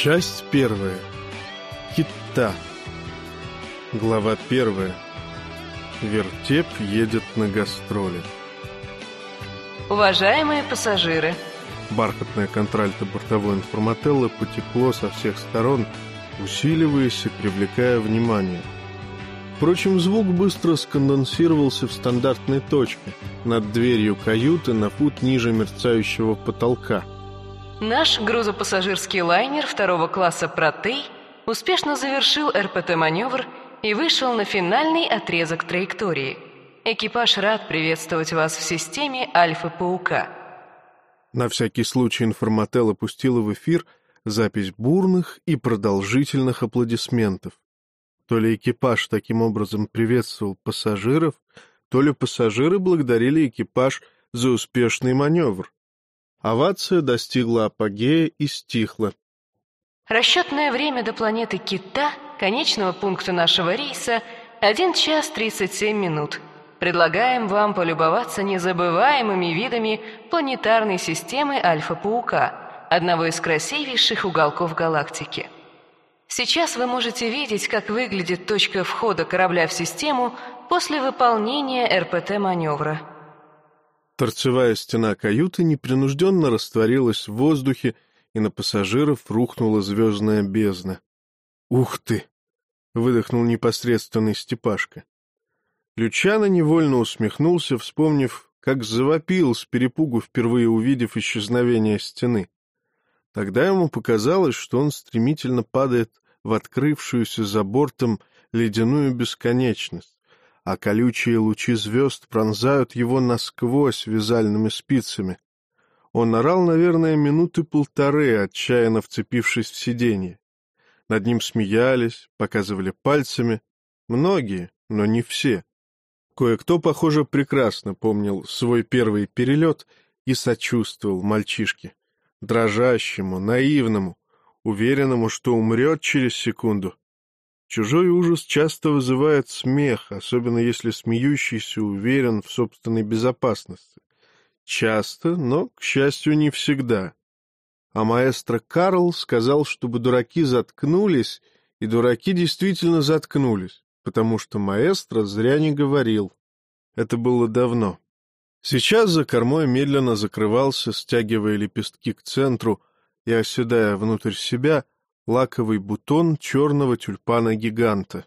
Часть первая. Кита. Глава первая. Вертеп едет на гастроли. Уважаемые пассажиры, Бархатная контральта бортовой информателлы потекло со всех сторон, усиливаясь и привлекая внимание. Впрочем, звук быстро сконденсировался в стандартной точке, над дверью каюты на фут ниже мерцающего потолка. Наш грузопассажирский лайнер второго класса «Протей» успешно завершил РПТ-маневр и вышел на финальный отрезок траектории. Экипаж рад приветствовать вас в системе Альфа-Паука. На всякий случай информател опустила в эфир запись бурных и продолжительных аплодисментов. То ли экипаж таким образом приветствовал пассажиров, то ли пассажиры благодарили экипаж за успешный маневр. Овация достигла апогея и стихла. Расчетное время до планеты Кита, конечного пункта нашего рейса, 1 час 37 минут. Предлагаем вам полюбоваться незабываемыми видами планетарной системы Альфа-Паука, одного из красивейших уголков галактики. Сейчас вы можете видеть, как выглядит точка входа корабля в систему после выполнения РПТ-маневра. Торцевая стена каюты непринужденно растворилась в воздухе, и на пассажиров рухнула звездная бездна. «Ух ты!» — выдохнул непосредственный Степашка. Лючано невольно усмехнулся, вспомнив, как завопил с перепугу, впервые увидев исчезновение стены. Тогда ему показалось, что он стремительно падает в открывшуюся за бортом ледяную бесконечность, а колючие лучи звезд пронзают его насквозь вязальными спицами. Он орал, наверное, минуты полторы, отчаянно вцепившись в сиденье. Над ним смеялись, показывали пальцами. Многие, но не все. Кое-кто, похоже, прекрасно помнил свой первый перелет и сочувствовал мальчишке, дрожащему, наивному, уверенному, что умрет через секунду. Чужой ужас часто вызывает смех, особенно если смеющийся уверен в собственной безопасности. Часто, но, к счастью, не всегда. А маэстро Карл сказал, чтобы дураки заткнулись, и дураки действительно заткнулись, потому что маэстро зря не говорил. Это было давно. Сейчас за кормой медленно закрывался, стягивая лепестки к центру и оседая внутрь себя, лаковый бутон черного тюльпана-гиганта.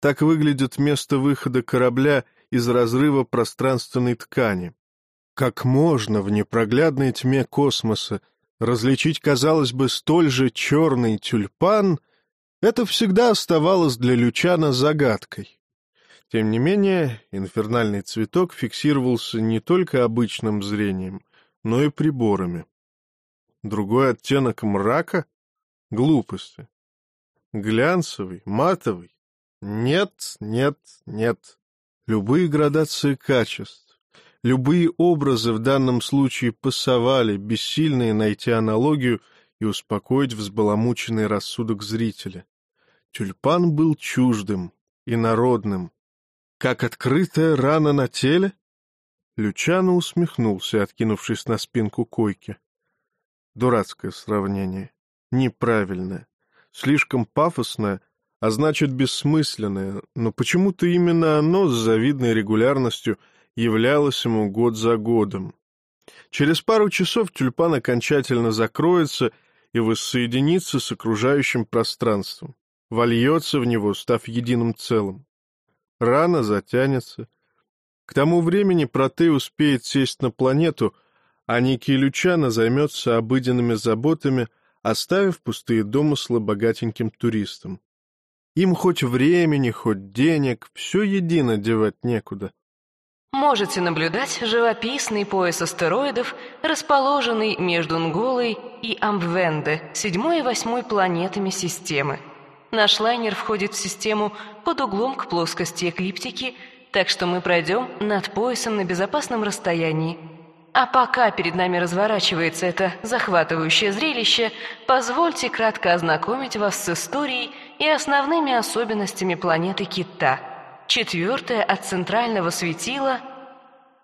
Так выглядит место выхода корабля из разрыва пространственной ткани. Как можно в непроглядной тьме космоса различить, казалось бы, столь же черный тюльпан, это всегда оставалось для Лючана загадкой. Тем не менее, инфернальный цветок фиксировался не только обычным зрением, но и приборами. Другой оттенок мрака — глупости. Глянцевый, матовый. Нет, нет, нет. Любые градации качеств, любые образы в данном случае пасовали, бессильные найти аналогию и успокоить взбаламученный рассудок зрителя. Тюльпан был чуждым, инородным, как открытая рана на теле? Лючано усмехнулся, откинувшись на спинку койки. Дурацкое сравнение. Неправильное. Слишком пафосное, а значит бессмысленное, но почему-то именно оно с завидной регулярностью являлось ему год за годом. Через пару часов тюльпан окончательно закроется и воссоединится с окружающим пространством, вольется в него, став единым целым. Рана затянется. К тому времени Протей успеет сесть на планету, а некий Лючано займется обыденными заботами, оставив пустые домыслы богатеньким туристам. Им хоть времени, хоть денег, все едино девать некуда. Можете наблюдать живописный пояс астероидов, расположенный между Нголой и Амбвенде, седьмой и восьмой планетами системы. Наш лайнер входит в систему под углом к плоскости эклиптики, так что мы пройдем над поясом на безопасном расстоянии. А пока перед нами разворачивается это захватывающее зрелище, позвольте кратко ознакомить вас с историей и основными особенностями планеты Кита. Четвертая от центрального светила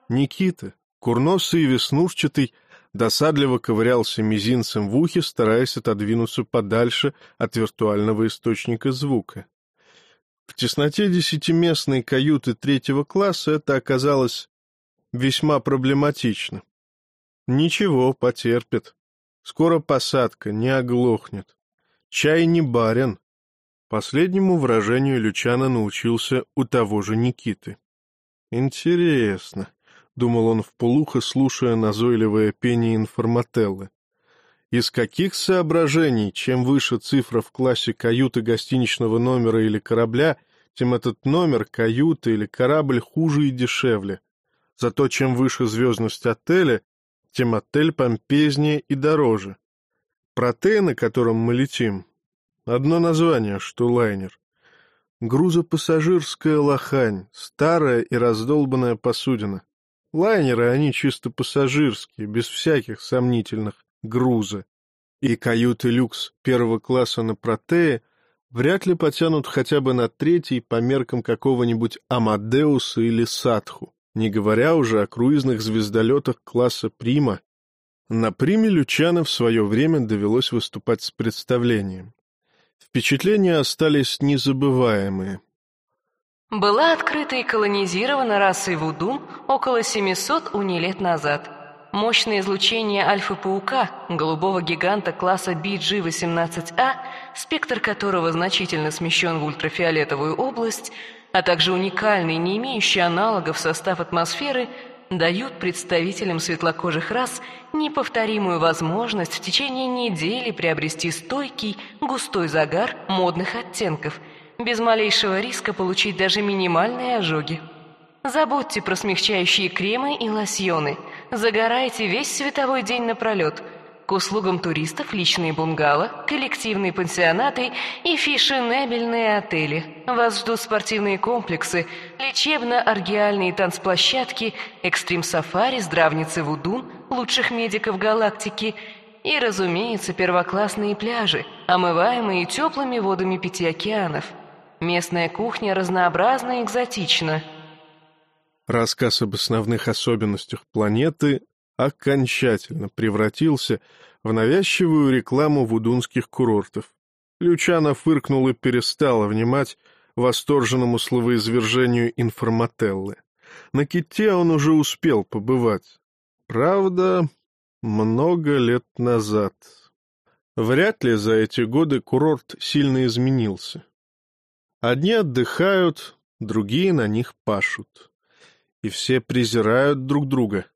Никита, курносый и веснушчатый, досадливо ковырялся мизинцем в ухе, стараясь отодвинуться подальше от виртуального источника звука. В тесноте десятиместной каюты третьего класса это оказалось весьма проблематично. Ничего, потерпит. Скоро посадка, не оглохнет. Чай не барин. Последнему выражению Лючана научился у того же Никиты. Интересно, — думал он вполухо, слушая назойливое пение информателлы. Из каких соображений, чем выше цифра в классе каюты гостиничного номера или корабля, тем этот номер, каюта или корабль хуже и дешевле. Зато чем выше звездность отеля, тем отель помпезнее и дороже. Протей, на котором мы летим, одно название, что лайнер. Грузопассажирская лохань, старая и раздолбанная посудина. Лайнеры, они чисто пассажирские, без всяких сомнительных груза, и каюты люкс первого класса на протее вряд ли потянут хотя бы на третий по меркам какого-нибудь Амадеуса или Садху, не говоря уже о круизных звездолетах класса Прима. На Приме Лючана в свое время довелось выступать с представлением. Впечатления остались незабываемые. Была открыта и колонизирована расой Вуду около 700 уни лет назад – Мощное излучение альфа-паука, голубого гиганта класса BG-18A, спектр которого значительно смещен в ультрафиолетовую область, а также уникальный, не имеющий аналогов состав атмосферы, дают представителям светлокожих рас неповторимую возможность в течение недели приобрести стойкий, густой загар модных оттенков, без малейшего риска получить даже минимальные ожоги. Забудьте про смягчающие кремы и лосьоны. Загорайте весь световой день напролет. К услугам туристов личные бунгало, коллективные пансионаты и фешенебельные отели. Вас ждут спортивные комплексы, лечебно-аргиальные танцплощадки, экстрим-сафари, здравницы Вудун, лучших медиков галактики и, разумеется, первоклассные пляжи, омываемые теплыми водами пяти океанов. Местная кухня разнообразна и экзотична – Рассказ об основных особенностях планеты окончательно превратился в навязчивую рекламу вудунских курортов. Лючано фыркнул и перестал внимать восторженному словоизвержению информателлы. На Ките он уже успел побывать. Правда, много лет назад. Вряд ли за эти годы курорт сильно изменился. Одни отдыхают, другие на них пашут и все презирают друг друга.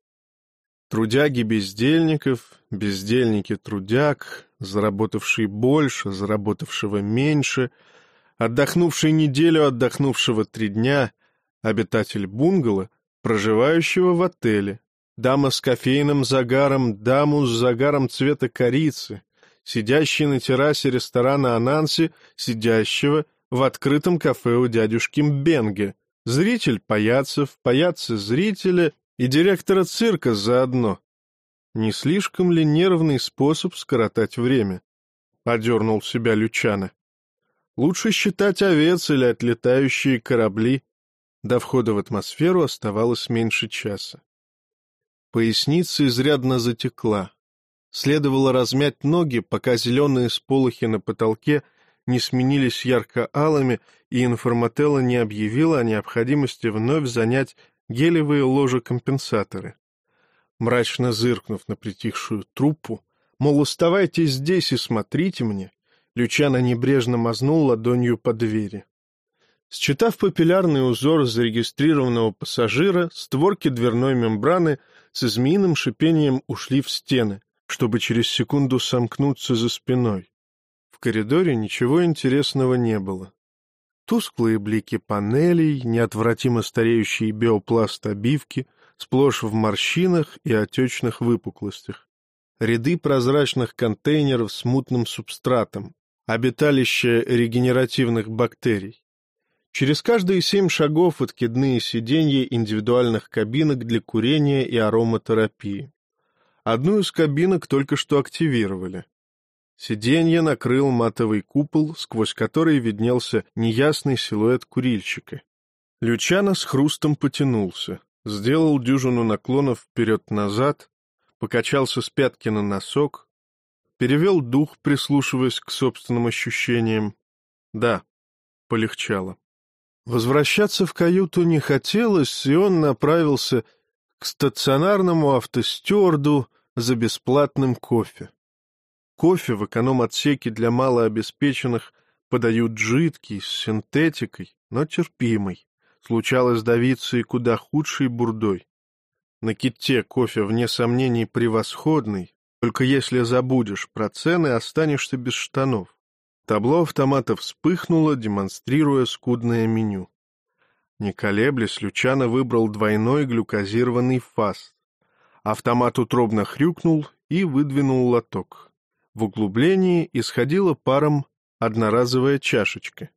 Трудяги бездельников, бездельники трудяг, заработавший больше, заработавшего меньше, отдохнувший неделю, отдохнувшего три дня, обитатель бунгало, проживающего в отеле, дама с кофейным загаром, даму с загаром цвета корицы, сидящий на террасе ресторана Ананси, сидящего в открытом кафе у дядюшки Мбенге, Зритель паяцев, паяцы зрителя и директора цирка заодно. Не слишком ли нервный способ скоротать время? Одернул себя Лючана. Лучше считать овец или отлетающие корабли. До входа в атмосферу оставалось меньше часа. Поясница изрядно затекла. Следовало размять ноги, пока зеленые сполохи на потолке — не сменились ярко-алыми, и информателла не объявила о необходимости вновь занять гелевые ложи-компенсаторы. Мрачно зыркнув на притихшую труппу, мол, оставайтесь здесь и смотрите мне, Лючано небрежно мазнул ладонью по двери. Считав папиллярный узор зарегистрированного пассажира, створки дверной мембраны с змеиным шипением ушли в стены, чтобы через секунду сомкнуться за спиной. В коридоре ничего интересного не было. Тусклые блики панелей, неотвратимо стареющий биопласт обивки, сплошь в морщинах и отечных выпуклостях. Ряды прозрачных контейнеров с мутным субстратом, обиталище регенеративных бактерий. Через каждые семь шагов откидные сиденья индивидуальных кабинок для курения и ароматерапии. Одну из кабинок только что активировали. Сиденье накрыл матовый купол, сквозь который виднелся неясный силуэт курильщика. Лючано с хрустом потянулся, сделал дюжину наклонов вперед-назад, покачался с пятки на носок, перевел дух, прислушиваясь к собственным ощущениям. Да, полегчало. Возвращаться в каюту не хотелось, и он направился к стационарному автостюарду за бесплатным кофе. Кофе в эконом-отсеке для малообеспеченных подают жидкий, с синтетикой, но терпимый. Случалось давиться и куда худшей бурдой. На ките кофе, вне сомнений, превосходный, только если забудешь про цены, останешься без штанов. Табло автомата вспыхнуло, демонстрируя скудное меню. Не колеблясь, Лючано выбрал двойной глюкозированный фаст. Автомат утробно хрюкнул и выдвинул лоток. В углублении исходила паром одноразовая чашечка.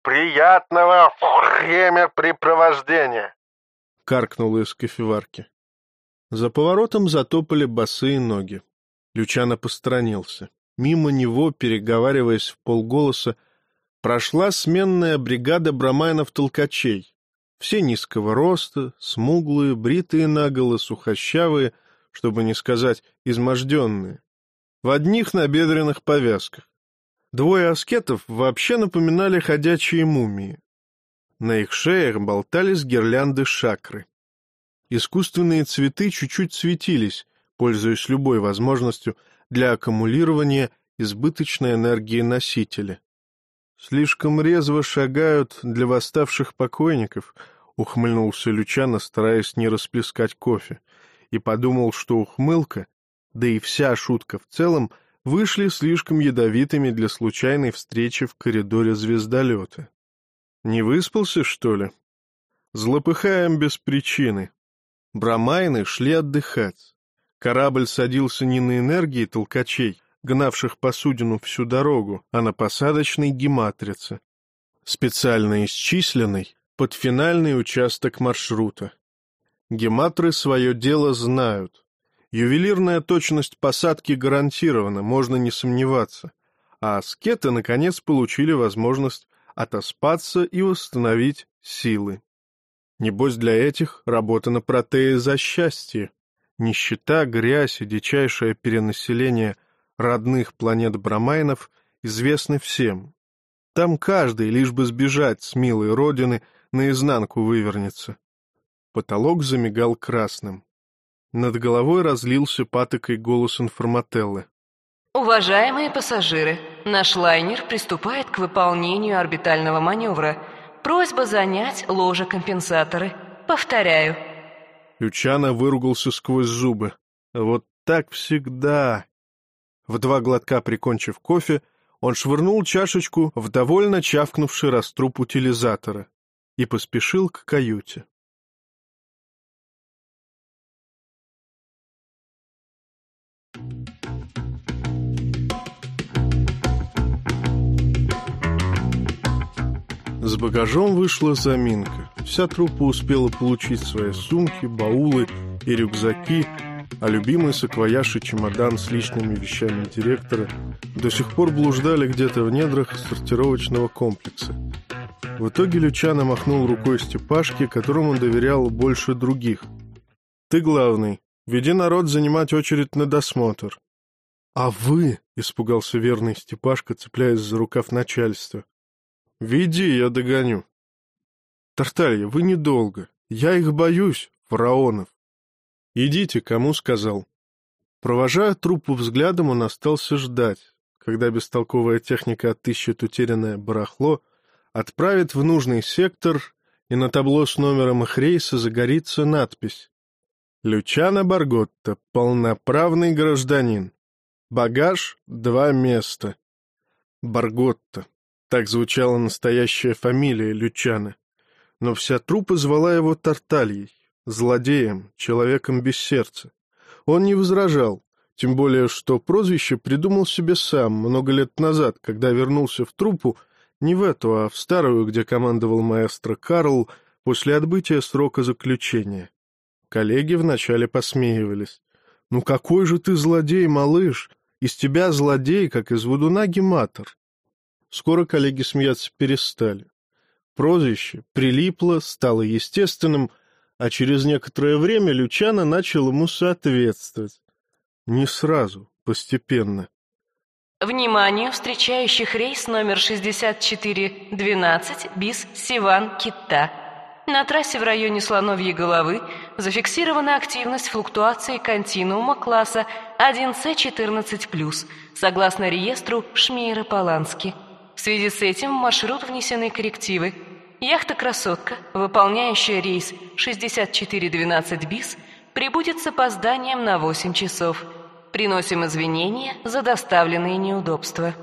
«Приятного времяпрепровождения!» — каркнула из кофеварки. За поворотом затопали босые ноги. Лючано посторонился. Мимо него, переговариваясь в полголоса, прошла сменная бригада брамайнов-толкачей. Все низкого роста, смуглые, бритые наголо, сухощавые, чтобы не сказать изможденные, в одних набедренных повязках. Двое аскетов вообще напоминали ходячие мумии. На их шеях болтались гирлянды шакры. Искусственные цветы чуть-чуть светились, пользуясь любой возможностью для аккумулирования избыточной энергии носителя. «Слишком резво шагают для восставших покойников», — ухмыльнулся Лючано, стараясь не расплескать кофе, и подумал, что ухмылка, да и вся шутка в целом, вышли слишком ядовитыми для случайной встречи в коридоре звездолета. «Не выспался, что ли?» «Злопыхаем без причины», Брамайны шли отдыхать. Корабль садился не на энергии толкачей, гнавших посудину всю дорогу, а на посадочной гематрице, специально исчисленной под финальный участок маршрута. Гематры свое дело знают. Ювелирная точность посадки гарантирована, можно не сомневаться. А аскеты, наконец, получили возможность отоспаться и восстановить силы. Небось, для этих работа на протее за счастье. Нищета, грязь и дичайшее перенаселение родных планет Брамайнов известны всем. Там каждый, лишь бы сбежать с милой родины, наизнанку вывернется. Потолок замигал красным. Над головой разлился патокой голос информателлы. «Уважаемые пассажиры, наш лайнер приступает к выполнению орбитального маневра — Просьба занять ложекомпенсаторы. Повторяю. Ючана выругался сквозь зубы. Вот так всегда. В два глотка прикончив кофе, он швырнул чашечку в довольно чавкнувший раструб утилизатора и поспешил к каюте. С багажом вышла заминка. Вся труппа успела получить свои сумки, баулы и рюкзаки, а любимый саквояж и чемодан с личными вещами директора до сих пор блуждали где-то в недрах сортировочного комплекса. В итоге Лючано махнул рукой Степашке, которому он доверял больше других. «Ты главный. Веди народ занимать очередь на досмотр». «А вы?» — испугался верный Степашка, цепляясь за рукав начальства. Веди, я догоню. Тарталья, вы недолго. Я их боюсь, фараонов. Идите, кому сказал. Провожая трупу взглядом, он остался ждать, когда бестолковая техника отыщет утерянное барахло, отправит в нужный сектор, и на табло с номером их рейса загорится надпись «Лючано Барготта, полноправный гражданин. Багаж — два места. Барготта. Так звучала настоящая фамилия Лючана. Но вся труппа звала его Тартальей, злодеем, человеком без сердца. Он не возражал, тем более, что прозвище придумал себе сам много лет назад, когда вернулся в труппу не в эту, а в старую, где командовал маэстро Карл после отбытия срока заключения. Коллеги вначале посмеивались. «Ну какой же ты злодей, малыш! Из тебя злодей, как из Вудунаги Матер!» Скоро коллеги смеяться перестали. Прозвище прилипло, стало естественным, а через некоторое время Лючано начал ему соответствовать. Не сразу, постепенно. Вниманию встречающих рейс номер 6412 БИС Сиван-Кита. На трассе в районе Слоновьей головы зафиксирована активность флуктуации континуума класса 1С14+, согласно реестру Шмейера-Полански. В связи с этим в маршрут внесены коррективы. Яхта «Красотка», выполняющая рейс 6412 БИС, прибудет с опозданием на 8 часов. Приносим извинения за доставленные неудобства.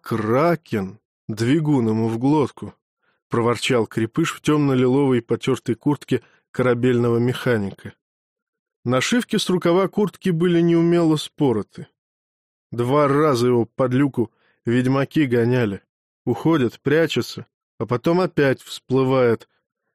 «Кракен! Двигун ему в глотку!» — проворчал крепыш в темно-лиловой потертой куртке корабельного механика. Нашивки с рукава куртки были неумело спороты. Два раза его под люку ведьмаки гоняли. Уходят, прячется, а потом опять всплывает.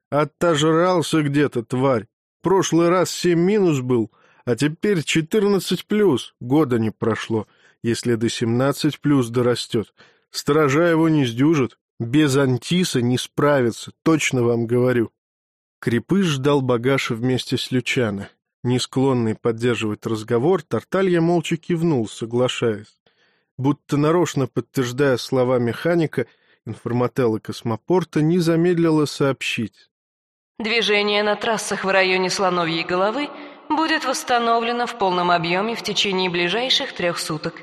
Оттожрался где-то, тварь. Прошлый раз семь минус был, а теперь четырнадцать плюс. Года не прошло, если до семнадцать плюс дорастет. Сторожа его не сдюжит, без антиса не справится, точно вам говорю. Крепыш ждал багажа вместе с Лючана. Не склонный поддерживать разговор, Тарталья молча кивнул, соглашаясь. Будто нарочно подтверждая слова механика, информателла космопорта не замедлила сообщить. Движение на трассах в районе Слоновьей головы будет восстановлено в полном объеме в течение ближайших трех суток.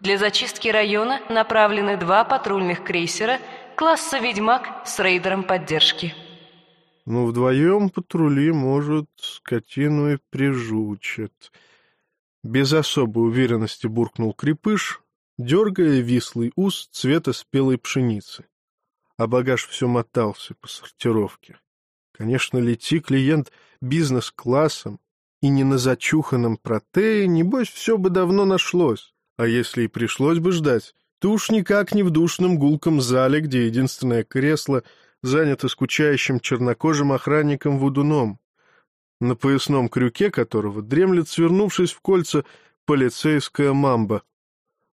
Для зачистки района направлены два патрульных крейсера класса «Ведьмак» с рейдером поддержки. Ну, вдвоем патрули, может, скотину и прижучат. Без особой уверенности буркнул крепыш, дергая вислый ус цвета спелой пшеницы. А багаж все мотался по сортировке. Конечно, лети клиент бизнес-классом и не на зачуханном протее, небось, все бы давно нашлось. А если и пришлось бы ждать, то уж никак не в душном гулком зале, где единственное кресло — занято скучающим чернокожим охранником-вудуном, на поясном крюке которого дремлет, свернувшись в кольца, полицейская мамба.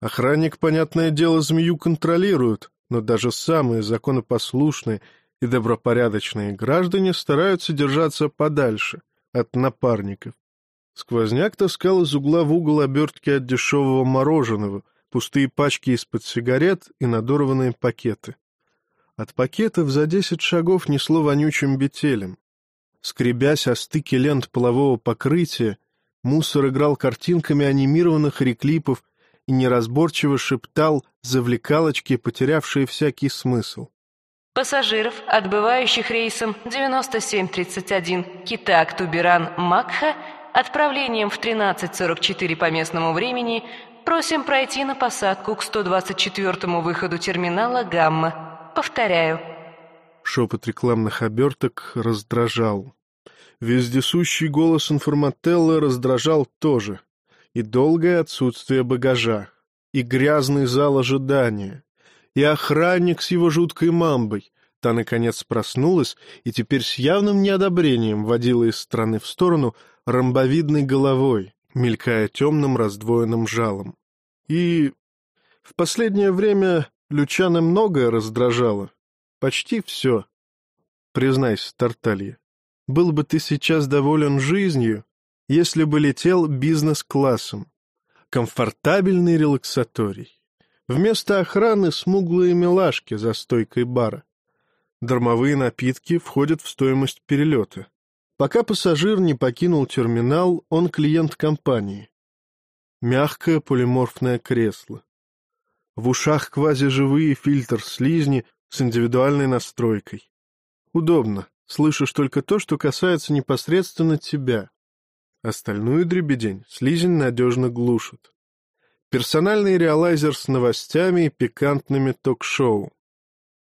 Охранник, понятное дело, змею контролирует, но даже самые законопослушные и добропорядочные граждане стараются держаться подальше от напарников. Сквозняк таскал из угла в угол обертки от дешевого мороженого, пустые пачки из-под сигарет и надорванные пакеты. От пакетов за десять шагов несло вонючим бетелем. Скребясь о стыке лент полового покрытия, мусор играл картинками анимированных реклипов и неразборчиво шептал завлекалочки, потерявшие всякий смысл. Пассажиров, отбывающих рейсом 9731 Китак-Туберан-Макха, отправлением в 13.44 по местному времени, просим пройти на посадку к 124 выходу терминала «Гамма». Повторяю. Шепот рекламных оберток раздражал. Вездесущий голос информателла раздражал тоже. И долгое отсутствие багажа, и грязный зал ожидания, и охранник с его жуткой мамбой. Та, наконец, проснулась и теперь с явным неодобрением водила из стороны в сторону ромбовидной головой, мелькая темным раздвоенным жалом. И в последнее время Лючана многое раздражало. Почти все. Признайся, Тарталья, был бы ты сейчас доволен жизнью, если бы летел бизнес-классом. Комфортабельный релаксаторий. Вместо охраны смуглые милашки за стойкой бара. Дармовые напитки входят в стоимость перелета. Пока пассажир не покинул терминал, он клиент компании. Мягкое полиморфное кресло. В ушах квазиживые фильтр слизни с индивидуальной настройкой. Удобно. Слышишь только то, что касается непосредственно тебя. Остальную дребедень слизень надежно глушит. Персональный реалайзер с новостями и пикантными ток-шоу.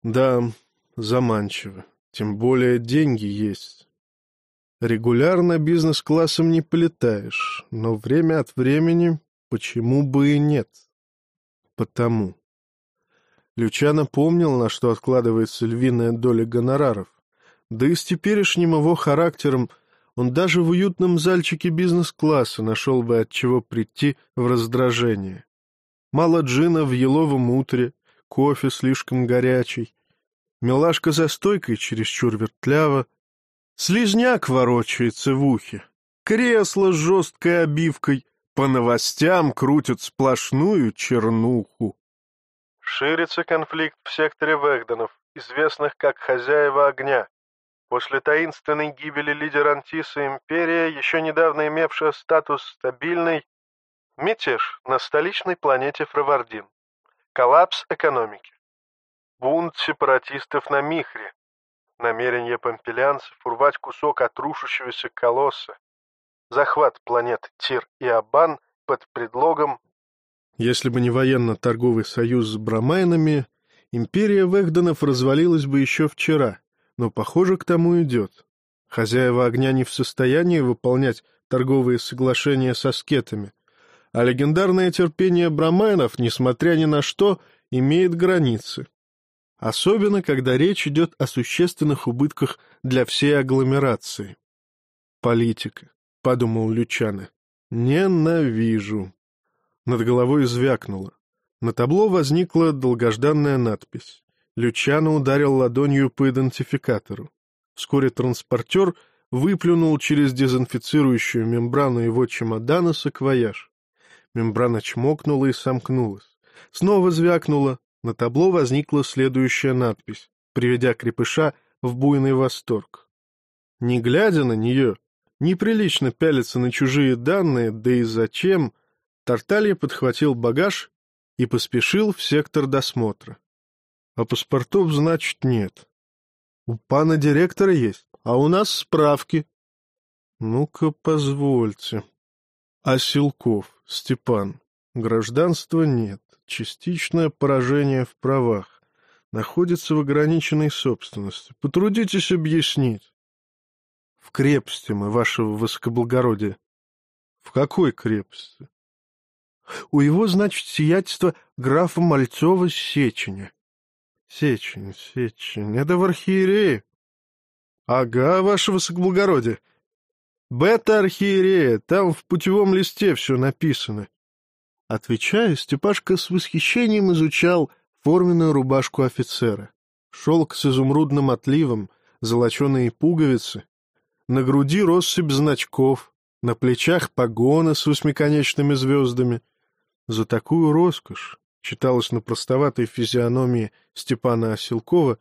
Да, заманчиво. Тем более деньги есть. Регулярно бизнес-классом не полетаешь, но время от времени почему бы и нет потому. Лючано помнил, на что откладывается львиная доля гонораров. Да и с теперешним его характером он даже в уютном зальчике бизнес-класса нашел бы от чего прийти в раздражение. Мало джина в еловом утре, кофе слишком горячий, милашка за стойкой чересчур вертлява, слизняк ворочается в ухе, кресло с жесткой обивкой, по новостям крутят сплошную чернуху. Ширится конфликт в секторе Вэгденов, известных как «Хозяева огня». После таинственной гибели лидера Антиса империя, еще недавно имевшая статус стабильной, мятеж на столичной планете Фравардин, коллапс экономики, бунт сепаратистов на Михре, намерение помпелянцев урвать кусок от рушащегося колосса, захват планет Тир и Абан под предлогом Если бы не военно-торговый союз с Брамайнами, империя Вэгденов развалилась бы еще вчера, но, похоже, к тому идет. Хозяева огня не в состоянии выполнять торговые соглашения со скетами, а легендарное терпение Брамайнов, несмотря ни на что, имеет границы. Особенно, когда речь идет о существенных убытках для всей агломерации. Политика, — подумал Лючано. Ненавижу. Над головой звякнуло. На табло возникла долгожданная надпись. Лючано ударил ладонью по идентификатору. Вскоре транспортер выплюнул через дезинфицирующую мембрану его чемодана саквояж. Мембрана чмокнула и сомкнулась. Снова звякнула. На табло возникла следующая надпись, приведя крепыша в буйный восторг. Не глядя на нее, неприлично пялиться на чужие данные, да и зачем, Тарталья подхватил багаж и поспешил в сектор досмотра. А паспортов, значит, нет. У пана директора есть, а у нас справки. Ну-ка, позвольте. Оселков, Степан. Гражданства нет. Частичное поражение в правах. Находится в ограниченной собственности. Потрудитесь объяснить. В крепости мы, ваше высокоблагородие. В какой крепости? У его, значит, сиятельство графа Мальцова Сеченя. Сечень, Сечень, это в архиерее. Ага, ваше высокоблагородие. Бета-архиерея, там в путевом листе все написано. Отвечая, Степашка с восхищением изучал форменную рубашку офицера. Шелк с изумрудным отливом, золоченые пуговицы. На груди россыпь значков, на плечах погоны с восьмиконечными звездами. За такую роскошь, читалось на простоватой физиономии Степана Оселкова,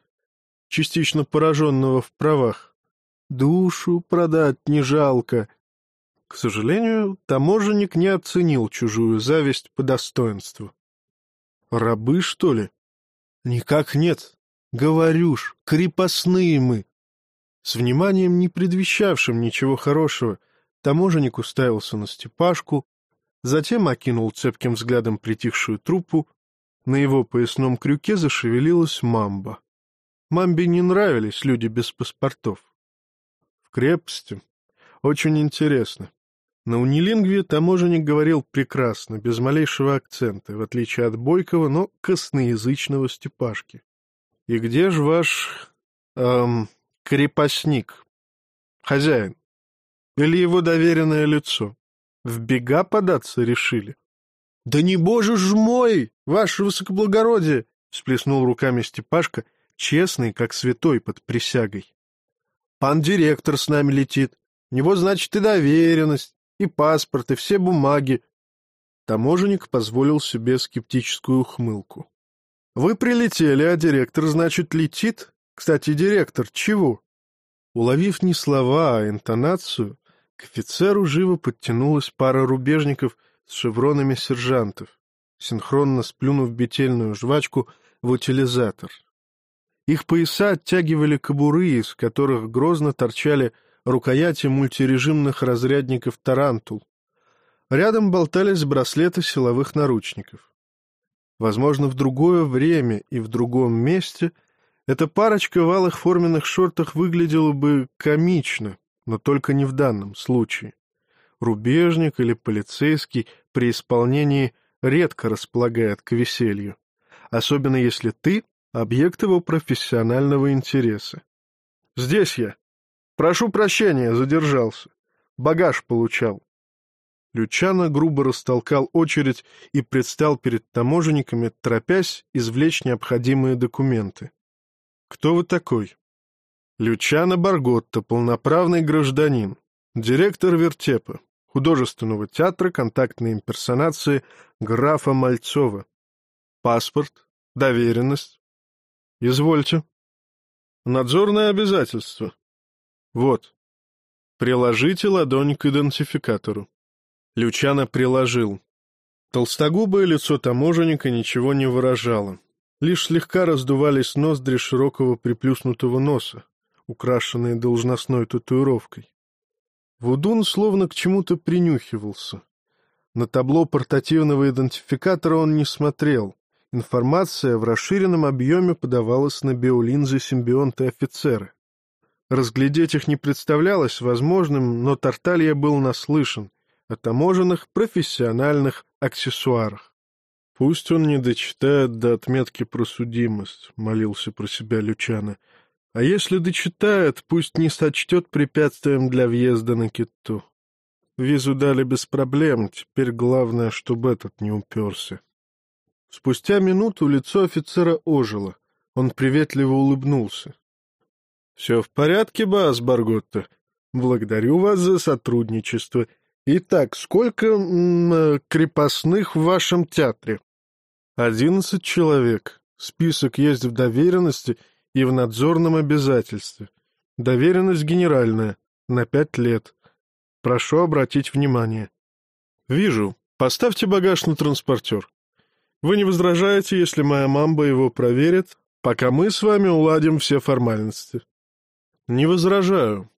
частично пораженного в правах. Душу продать не жалко. К сожалению, таможенник не оценил чужую зависть по достоинству. Рабы, что ли? Никак нет. Говорю ж, крепостные мы. С вниманием, не предвещавшим ничего хорошего, таможенник уставился на Степашку, затем окинул цепким взглядом притихшую труппу, на его поясном крюке зашевелилась мамба. Мамбе не нравились люди без паспортов. В крепости. Очень интересно. На унилингве таможенник говорил прекрасно, без малейшего акцента, в отличие от бойкого, но косноязычного Степашки. — И где же ваш... эм... крепостник? Хозяин? Или его доверенное лицо? В бега податься решили? — Да не боже ж мой, ваше высокоблагородие! — всплеснул руками Степашка, честный, как святой под присягой. — Пан директор с нами летит. У него, значит, и доверенность, и паспорт, и все бумаги. Таможенник позволил себе скептическую ухмылку. — Вы прилетели, а директор, значит, летит? Кстати, директор чего? Уловив не слова, а интонацию, к офицеру живо подтянулась пара рубежников с шевронами сержантов, синхронно сплюнув бетельную жвачку в утилизатор. Их пояса оттягивали кобуры, из которых грозно торчали рукояти мультирежимных разрядников «Тарантул». Рядом болтались браслеты силовых наручников. Возможно, в другое время и в другом месте эта парочка в алых форменных шортах выглядела бы комично, но только не в данном случае. Рубежник или полицейский при исполнении редко располагает к веселью, особенно если ты — объект его профессионального интереса. «Здесь я. Прошу прощения, задержался. Багаж получал». Лючано грубо растолкал очередь и предстал перед таможенниками, торопясь извлечь необходимые документы. «Кто вы такой?» Лючано Барготто, полноправный гражданин, директор вертепа. художественного театра контактной имперсонации графа Мальцова. Паспорт, доверенность. Извольте. Надзорное обязательство. Вот. Приложите ладонь к идентификатору. Лючано приложил. Толстогубое лицо таможенника ничего не выражало. Лишь слегка раздувались ноздри широкого приплюснутого носа, украшенные должностной татуировкой. Вудун словно к чему-то принюхивался. На табло портативного идентификатора он не смотрел. Информация в расширенном объеме подавалась на биолинзы симбионты офицеры. Разглядеть их не представлялось возможным, но Тарталья был наслышан о таможенных профессиональных аксессуарах. «Пусть он не дочитает до отметки про судимость», — молился про себя Лючана. «А если дочитает, пусть не сочтет препятствием для въезда на Киту. Визу дали без проблем, теперь главное, чтобы этот не уперся». Спустя минуту лицо офицера ожило. Он приветливо улыбнулся. — Все в порядке, Баас Барготта. Благодарю вас за сотрудничество. Итак, сколько э, крепостных в вашем театре? Одиннадцать человек. Список есть в доверенности и в надзорном обязательстве. Доверенность генеральная, на пять лет. Прошу обратить внимание. Вижу. Поставьте багаж на транспортер. Вы не возражаете, если моя мамба его проверит, пока мы с вами уладим все формальности? Не возражаю.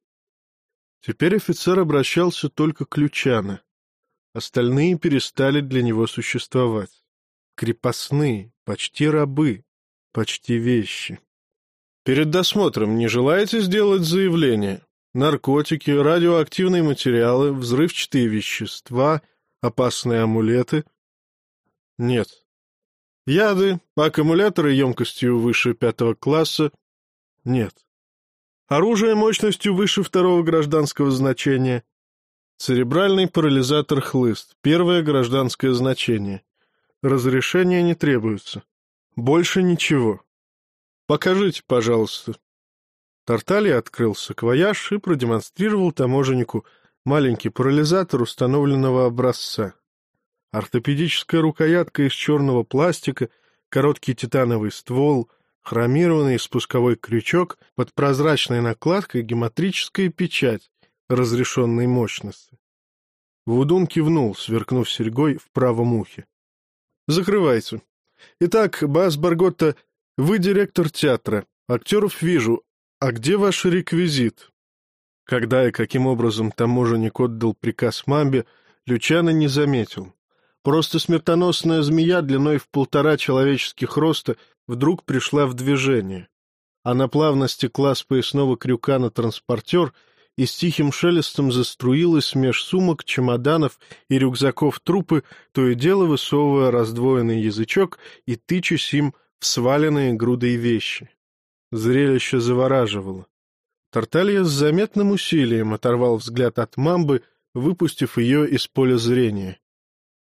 Теперь офицер обращался только к Лючано. Остальные перестали для него существовать. Крепостные, почти рабы, почти вещи. Перед досмотром не желаете сделать заявление? Наркотики, радиоактивные материалы, взрывчатые вещества, опасные амулеты? Нет. Яды, аккумуляторы емкостью выше пятого класса — нет. Оружие мощностью выше второго гражданского значения. Церебральный парализатор хлыст, первое гражданское значение. Разрешение не требуется. Больше ничего. Покажите, пожалуйста. Тарталья открыл саквояж и продемонстрировал таможеннику маленький парализатор установленного образца. Ортопедическая рукоятка из черного пластика, короткий титановый ствол, хромированный спусковой крючок под прозрачной накладкой геометрическая печать разрешенной мощности. Вудун кивнул, сверкнув серьгой в правом ухе. «Закрывайте. Итак, Бас Барготта, вы директор театра. Актеров вижу. А где ваш реквизит?» Когда и каким образом таможенник отдал приказ Мамбе, Лючана не заметил. Просто смертоносная змея длиной в полтора человеческих роста вдруг пришла в движение. Она плавно стекла с поясного крюка на транспортер и с тихим шелестом заструилась меж сумок, чемоданов и рюкзаков трупы, то и дело высовывая раздвоенный язычок и тычась им в сваленные грудой вещи. Зрелище завораживало. Тарталья с заметным усилием оторвал взгляд от мамбы, выпустив ее из поля зрения.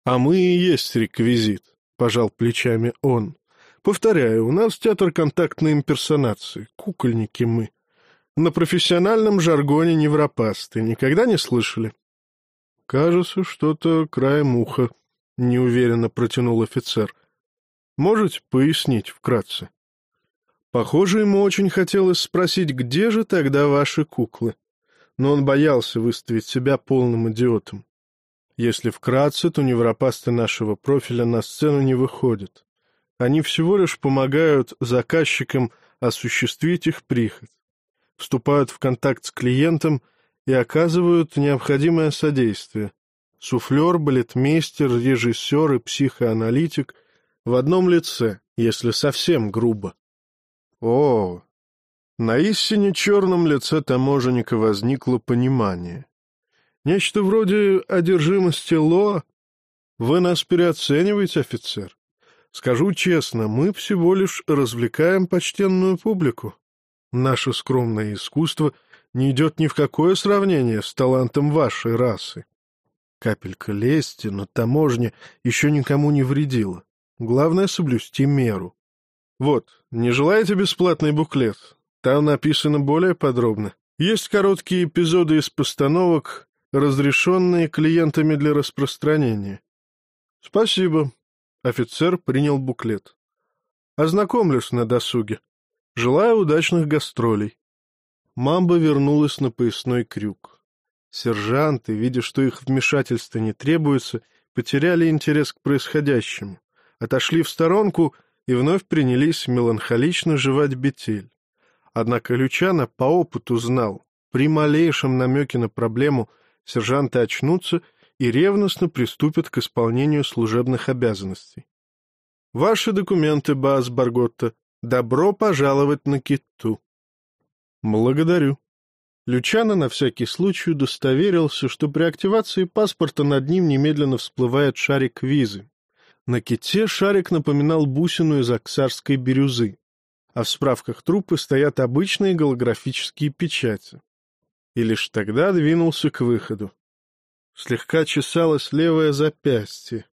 «А мы и есть реквизит», — пожал плечами он. «Повторяю, у нас театр контактной имперсонации, кукольники мы. На профессиональном жаргоне невропасты. Никогда не слышали?» «Кажется, что-то краем уха», — неуверенно протянул офицер. «Можете пояснить вкратце?» Похоже, ему очень хотелось спросить, где же тогда ваши куклы? Но он боялся выставить себя полным идиотом. Если вкратце, то невропасты нашего профиля на сцену не выходят. Они всего лишь помогают заказчикам осуществить их прихоть, вступают в контакт с клиентом и оказывают необходимое содействие. Суфлер, балетмейстер, режиссер и психоаналитик в одном лице, если совсем грубо. О, на истине черном лице таможенника возникло понимание. Нечто вроде одержимости Ло? Вы нас переоцениваете, офицер. Скажу честно, мы всего лишь развлекаем почтенную публику. Наше скромное искусство не идет ни в какое сравнение с талантом вашей расы. Капелька лести на таможне еще никому не вредила. Главное — соблюсти меру. Вот, не желаете бесплатный буклет? Там написано более подробно. Есть короткие эпизоды из постановок, разрешенные клиентами для распространения. — Спасибо. Офицер принял буклет. — Ознакомлюсь на досуге. Желаю удачных гастролей. Мамба вернулась на поясной крюк. Сержанты, видя, что их вмешательство не требуется, потеряли интерес к происходящему, отошли в сторонку и вновь принялись меланхолично жевать бетель. Однако Лючана по опыту знал, при малейшем намеке на проблему сержанты очнутся и ревностно приступят к исполнению служебных обязанностей. «Ваши документы, Баас Барготта. Добро пожаловать на Китту». «Благодарю». Лючано на всякий случай удостоверился, что при активации паспорта над ним немедленно всплывает шарик визы. На ките шарик напоминал бусину из оксарской бирюзы, а в справках трупы стоят обычные голографические печати. И лишь тогда двинулся к выходу. Слегка чесалось левое запястье.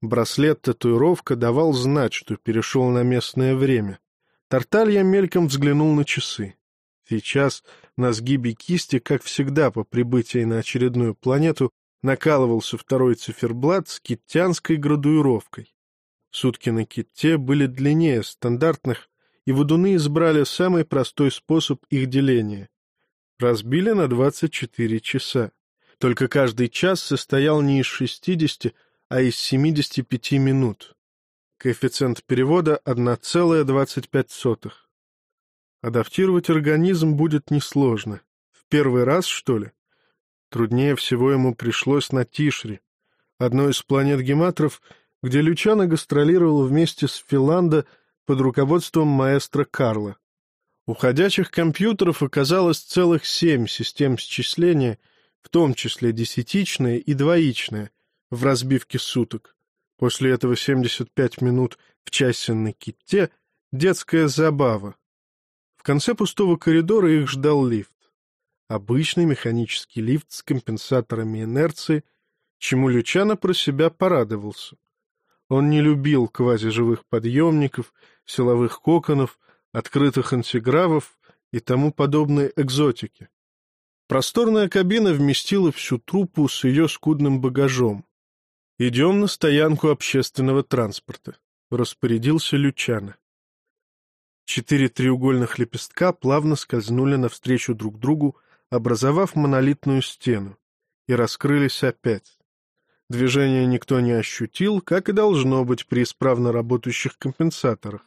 Браслет-татуировка давал знать, что перешел на местное время. Тарталья мельком взглянул на часы. Сейчас на сгибе кисти, как всегда по прибытии на очередную планету, накалывался второй циферблат с киттянской градуировкой. Сутки на китте были длиннее стандартных, и водуны избрали самый простой способ их деления. Разбили на 24 часа. Только каждый час состоял не из 60, а из 75 минут. Коэффициент перевода 1,25. Адаптировать организм будет несложно. В первый раз, что ли? Труднее всего ему пришлось на Тишре, одной из планет Гематров, где Лючано гастролировал вместе с Филандо под руководством маэстро Карла. У ходячих компьютеров оказалось целых семь систем счисления, в том числе десятичная и двоичная, в разбивке суток. После этого 75 минут в часе на ките — детская забава. В конце пустого коридора их ждал лифт. Обычный механический лифт с компенсаторами инерции, чему Лючано про себя порадовался. Он не любил квазиживых подъемников, силовых коконов, открытых антигравов и тому подобной экзотики. Просторная кабина вместила всю труппу с ее скудным багажом. «Идем на стоянку общественного транспорта», — распорядился Лючано. Четыре треугольных лепестка плавно скользнули навстречу друг другу, образовав монолитную стену, и раскрылись опять. Движение никто не ощутил, как и должно быть при исправно работающих компенсаторах.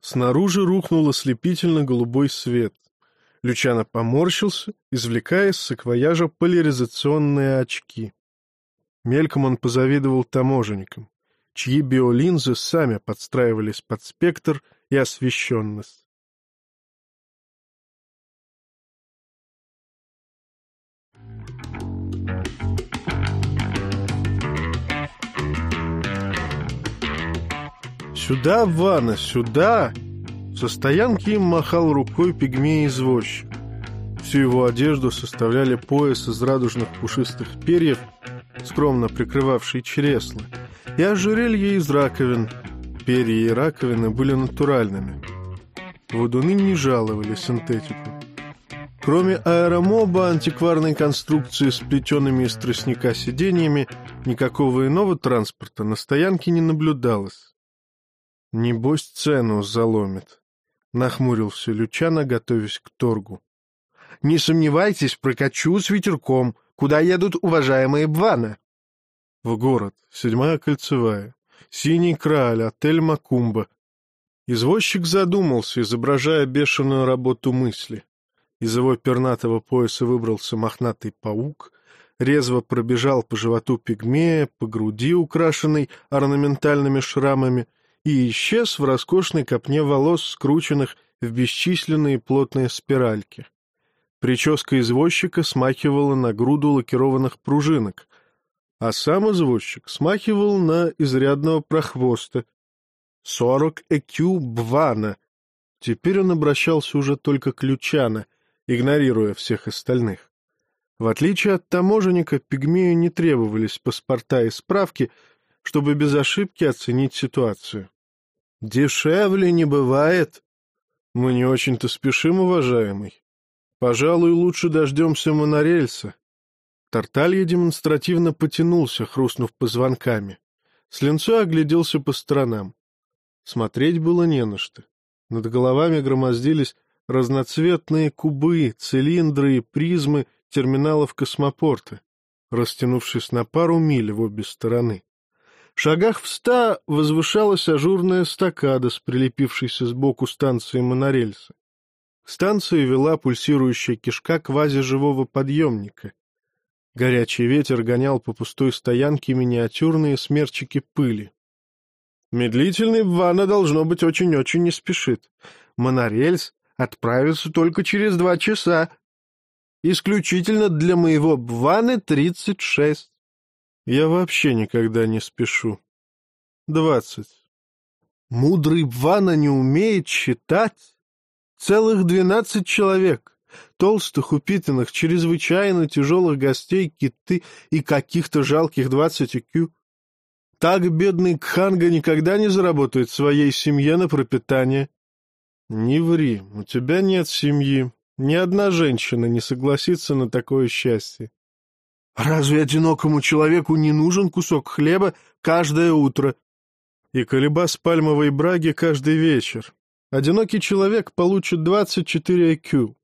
Снаружи рухнул ослепительно-голубой свет. Лючано поморщился, извлекая из саквояжа поляризационные очки. Мельком он позавидовал таможенникам, чьи биолинзы сами подстраивались под спектр и освещенность. «Сюда, Ванна, сюда!» Со стоянки им махал рукой пигмей-извозчик. Всю его одежду составляли пояс из радужных пушистых перьев, скромно прикрывавший чресла, и ожерелье из раковин. Перья и раковины были натуральными. Водуны не жаловали синтетику. Кроме аэромоба, антикварной конструкции с плетеными из тростника сиденьями, никакого иного транспорта на стоянке не наблюдалось. Небось, цену заломит. Нахмурился Лючано, готовясь к торгу. — Не сомневайтесь, прокачу с ветерком. Куда едут уважаемые Бвана? — В город. Седьмая кольцевая. Синий краль, отель Макумба. Извозчик задумался, изображая бешеную работу мысли. Из его пернатого пояса выбрался мохнатый паук, резво пробежал по животу пигмея, по груди, украшенной орнаментальными шрамами, и исчез в роскошной копне волос, скрученных в бесчисленные плотные спиральки. Прическа извозчика смахивала на груду лакированных пружинок, а сам извозчик смахивал на изрядного прохвоста. Сорок экю бвана. Теперь он обращался уже только к Лючана, игнорируя всех остальных. В отличие от таможенника, пигмею не требовались паспорта и справки, чтобы без ошибки оценить ситуацию. Дешевле не бывает. Мы не очень-то спешим, уважаемый. Пожалуй, лучше дождемся монорельса. Тарталья демонстративно потянулся, хрустнув позвонками. Слинцо огляделся по сторонам. Смотреть было не на что. Над головами громоздились разноцветные кубы, цилиндры и призмы терминалов космопорта, растянувшись на пару миль в обе стороны. Шагах в ста возвышалась ажурная стакада с прилепившейся сбоку станции монорельса. К вела пульсирующая кишка квазиживого подъемника. Горячий ветер гонял по пустой стоянке миниатюрные смерчики пыли. Медлительный Ванна, должно быть, очень-очень не спешит. Монорельс отправится только через два часа. Исключительно для моего Бваны тридцать шесть. Я вообще никогда не спешу. Двадцать. Мудрый Бвана не умеет считать. Целых двенадцать человек толстых, упитанных, чрезвычайно тяжелых гостей, киты и каких-то жалких двадцать кю. Так бедный Кханга никогда не заработает своей семье на пропитание. Не ври, у тебя нет семьи. Ни одна женщина не согласится на такое счастье. Разве одинокому человеку не нужен кусок хлеба каждое утро? И колеба пальмовой браги каждый вечер. Одинокий человек получит 24 IQ.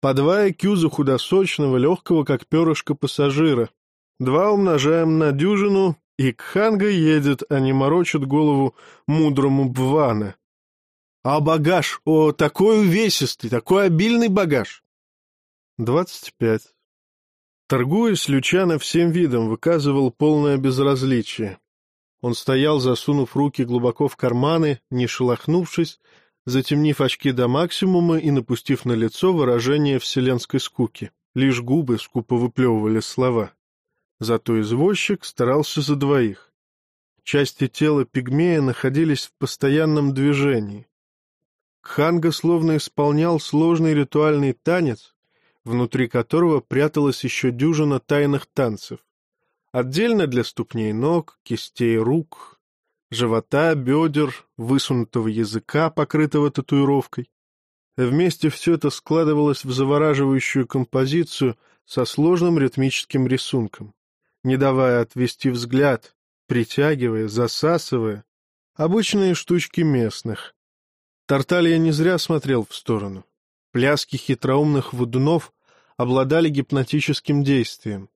По два IQ за худосочного, легкого, как перышко пассажира. Два умножаем на дюжину, и Кханга едет, а не морочит голову мудрому Бвана. А багаж, о, такой увесистый, такой обильный багаж. Двадцать пять. Торгуясь, Лючано всем видом выказывал полное безразличие. Он стоял, засунув руки глубоко в карманы, не шелохнувшись, затемнив очки до максимума и напустив на лицо выражение вселенской скуки. Лишь губы скупо выплевывали слова. Зато извозчик старался за двоих. Части тела пигмея находились в постоянном движении. Кханга словно исполнял сложный ритуальный танец, внутри которого пряталась еще дюжина тайных танцев. Отдельно для ступней ног, кистей рук, живота, бедер, высунутого языка, покрытого татуировкой. Вместе все это складывалось в завораживающую композицию со сложным ритмическим рисунком, не давая отвести взгляд, притягивая, засасывая. Обычные штучки местных. Тарталья не зря смотрел в сторону. Пляски хитроумных водунов обладали гипнотическим действием.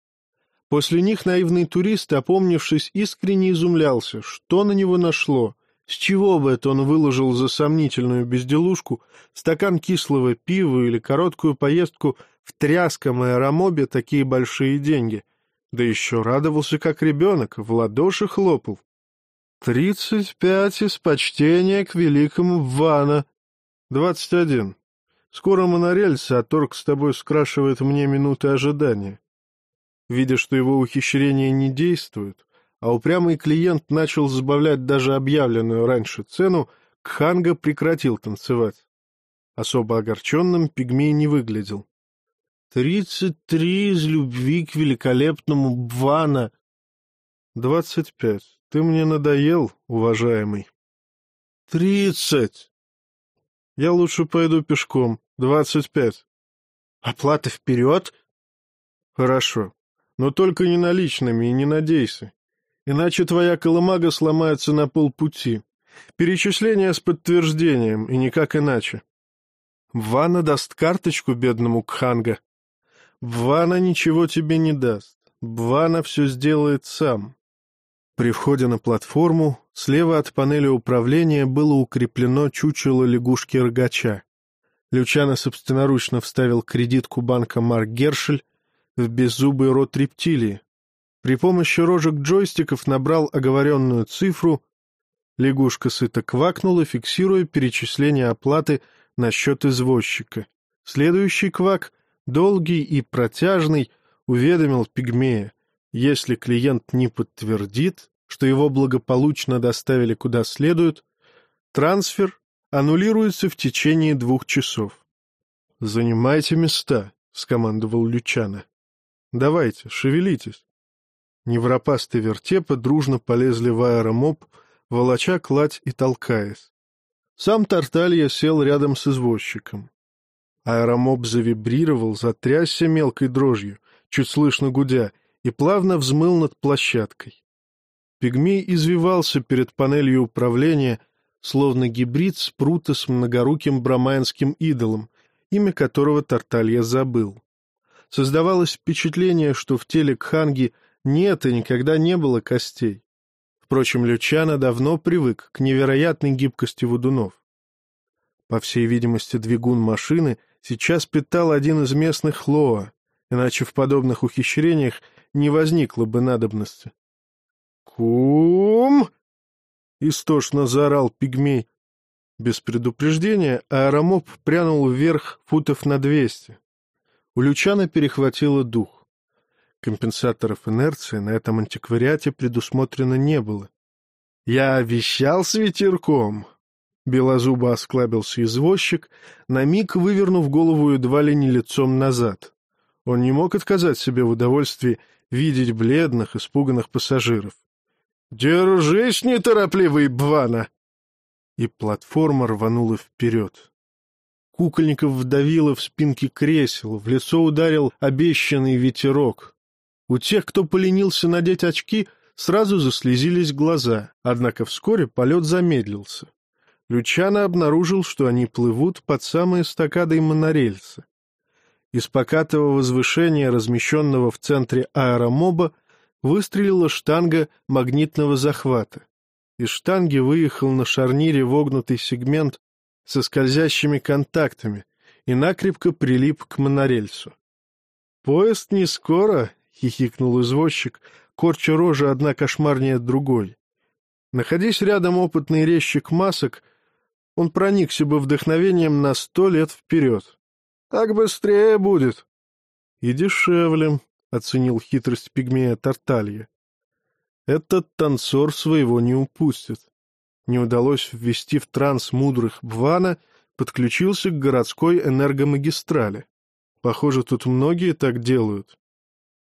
После них наивный турист, опомнившись, искренне изумлялся, что на него нашло, с чего бы это он выложил за сомнительную безделушку стакан кислого пива или короткую поездку в тряском аэромобе такие большие деньги, да еще радовался как ребенок, в ладоши хлопал. «Тридцать пять из почтения к великому Вана. Двадцать один. Скоро монорельсы, а торг с тобой скрашивает мне минуты ожидания. Видя, что его ухищрения не действуют, а упрямый клиент начал забавлять даже объявленную раньше цену, Кханга прекратил танцевать. Особо огорченным пигмей не выглядел. «Тридцать три из любви к великолепному Бвана!» «Двадцать пять. Ты мне надоел, уважаемый». «Тридцать!» «Я лучше пойду пешком. Двадцать пять». «Оплата вперед?» «Хорошо. Но только не наличными и не надейся. Иначе твоя колымага сломается на полпути. Перечисление с подтверждением, и никак иначе. Вана даст карточку бедному Кханга. Вана ничего тебе не даст. Бвана все сделает сам. При входе на платформу слева от панели управления было укреплено чучело лягушки-рогача. Лючано собственноручно вставил кредитку банка Марк Гершель в беззубый рот рептилии. При помощи рожек джойстиков набрал оговоренную цифру. Лягушка сыто квакнула, фиксируя перечисление оплаты на счет извозчика. Следующий квак, долгий и протяжный, уведомил пигмея. Если клиент не подтвердит, что его благополучно доставили куда следует, трансфер аннулируется в течение двух часов. «Занимайте места», — скомандовал Лючана. Давайте, шевелитесь. Невропасты вертепа дружно полезли в аэромоб, волоча кладь и толкаясь. Сам Тарталья сел рядом с извозчиком. Аэромоб завибрировал, затрясся мелкой дрожью, чуть слышно гудя, и плавно взмыл над площадкой. Пигмей извивался перед панелью управления, словно гибрид спрута с многоруким брамайнским идолом, имя которого Тарталья забыл. Создавалось впечатление, что в теле Кханги нет и никогда не было костей. Впрочем, Лючана давно привык к невероятной гибкости водунов. По всей видимости, двигун машины сейчас питал один из местных лоа, иначе в подобных ухищрениях не возникло бы надобности. «Кум!» — истошно заорал пигмей. Без предупреждения аэромоб прянул вверх футов на двести. У Лючана перехватило дух. Компенсаторов инерции на этом антиквариате предусмотрено не было. «Я обещал с ветерком!» Белозубо осклабился извозчик, на миг вывернув голову едва ли не лицом назад. Он не мог отказать себе в удовольствии видеть бледных, испуганных пассажиров. «Держись, неторопливый Бвана!» И платформа рванула вперед. Кукольников вдавило в спинки кресел, в лицо ударил обещанный ветерок. У тех, кто поленился надеть очки, сразу заслезились глаза, однако вскоре полет замедлился. Лючано обнаружил, что они плывут под самой эстакадой монорельса. Из покатого возвышения, размещенного в центре аэромоба, выстрелила штанга магнитного захвата. Из штанги выехал на шарнире вогнутый сегмент со скользящими контактами и накрепко прилип к монорельсу. «Поезд не скоро», — хихикнул извозчик, корча рожа одна кошмарнее другой. Находясь рядом опытный резчик масок, он проникся бы вдохновением на сто лет вперед. Так быстрее будет. — И дешевле, — оценил хитрость пигмея Тарталья. Этот танцор своего не упустит. Не удалось ввести в транс мудрых Бвана, подключился к городской энергомагистрали. Похоже, тут многие так делают.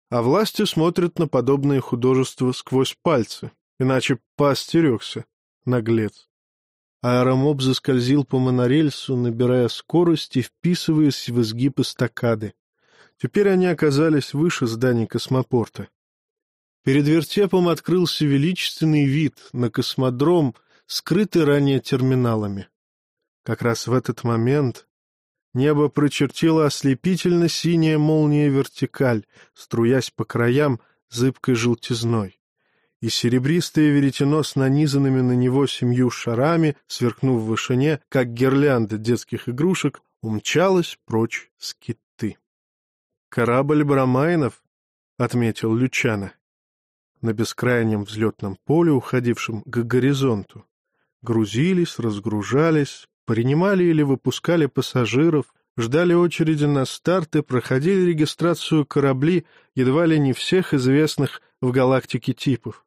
А власти смотрят на подобные художества сквозь пальцы, иначе поостерегся, наглец. Аэромоб заскользил по монорельсу, набирая скорость и вписываясь в изгиб эстакады. Теперь они оказались выше зданий космопорта. Перед вертепом открылся величественный вид на космодром, скрытый ранее терминалами. Как раз в этот момент небо прочертила ослепительно синяя молния вертикаль, струясь по краям зыбкой желтизной и серебристое веретено с нанизанными на него семью шарами, сверкнув в вышине, как гирлянда детских игрушек, умчалась прочь с киты. «Корабль Брамайнов», — отметил Лючана, на бескрайнем взлетном поле, уходившем к горизонту. Грузились, разгружались, принимали или выпускали пассажиров, ждали очереди на старт и проходили регистрацию корабли едва ли не всех известных в галактике типов.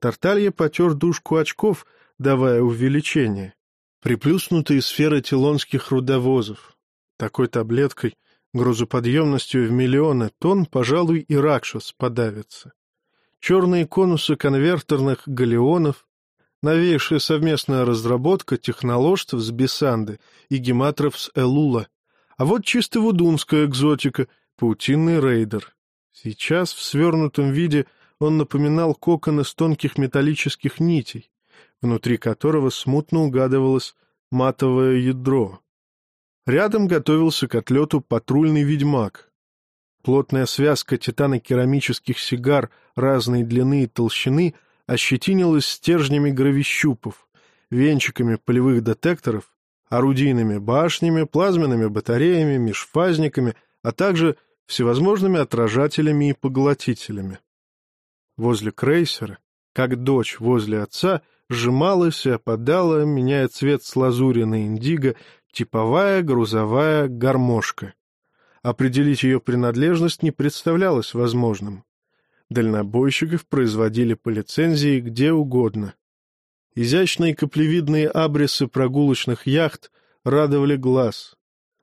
Тарталья потер дужку очков, давая увеличение. Приплюснутые сферы телонских рудовозов. Такой таблеткой, грузоподъемностью в миллионы тонн, пожалуй, и Ракшас подавится. Черные конусы конвертерных галеонов, новейшая совместная разработка техноложств с Бесанды и гематров с Элула, а вот чисто вудунская экзотика, паутинный рейдер. Сейчас в свернутом виде — он напоминал кокон из тонких металлических нитей, внутри которого смутно угадывалось матовое ядро. Рядом готовился к отлету патрульный ведьмак. Плотная связка титано-керамических сигар разной длины и толщины ощетинилась стержнями гравищупов, венчиками полевых детекторов, орудийными башнями, плазменными батареями, межфазниками, а также всевозможными отражателями и поглотителями. Возле крейсера, как дочь возле отца, сжималась и опадала, меняя цвет с лазури на индиго, типовая грузовая гармошка. Определить ее принадлежность не представлялось возможным. Дальнобойщиков производили по лицензии где угодно. Изящные каплевидные абрисы прогулочных яхт радовали глаз.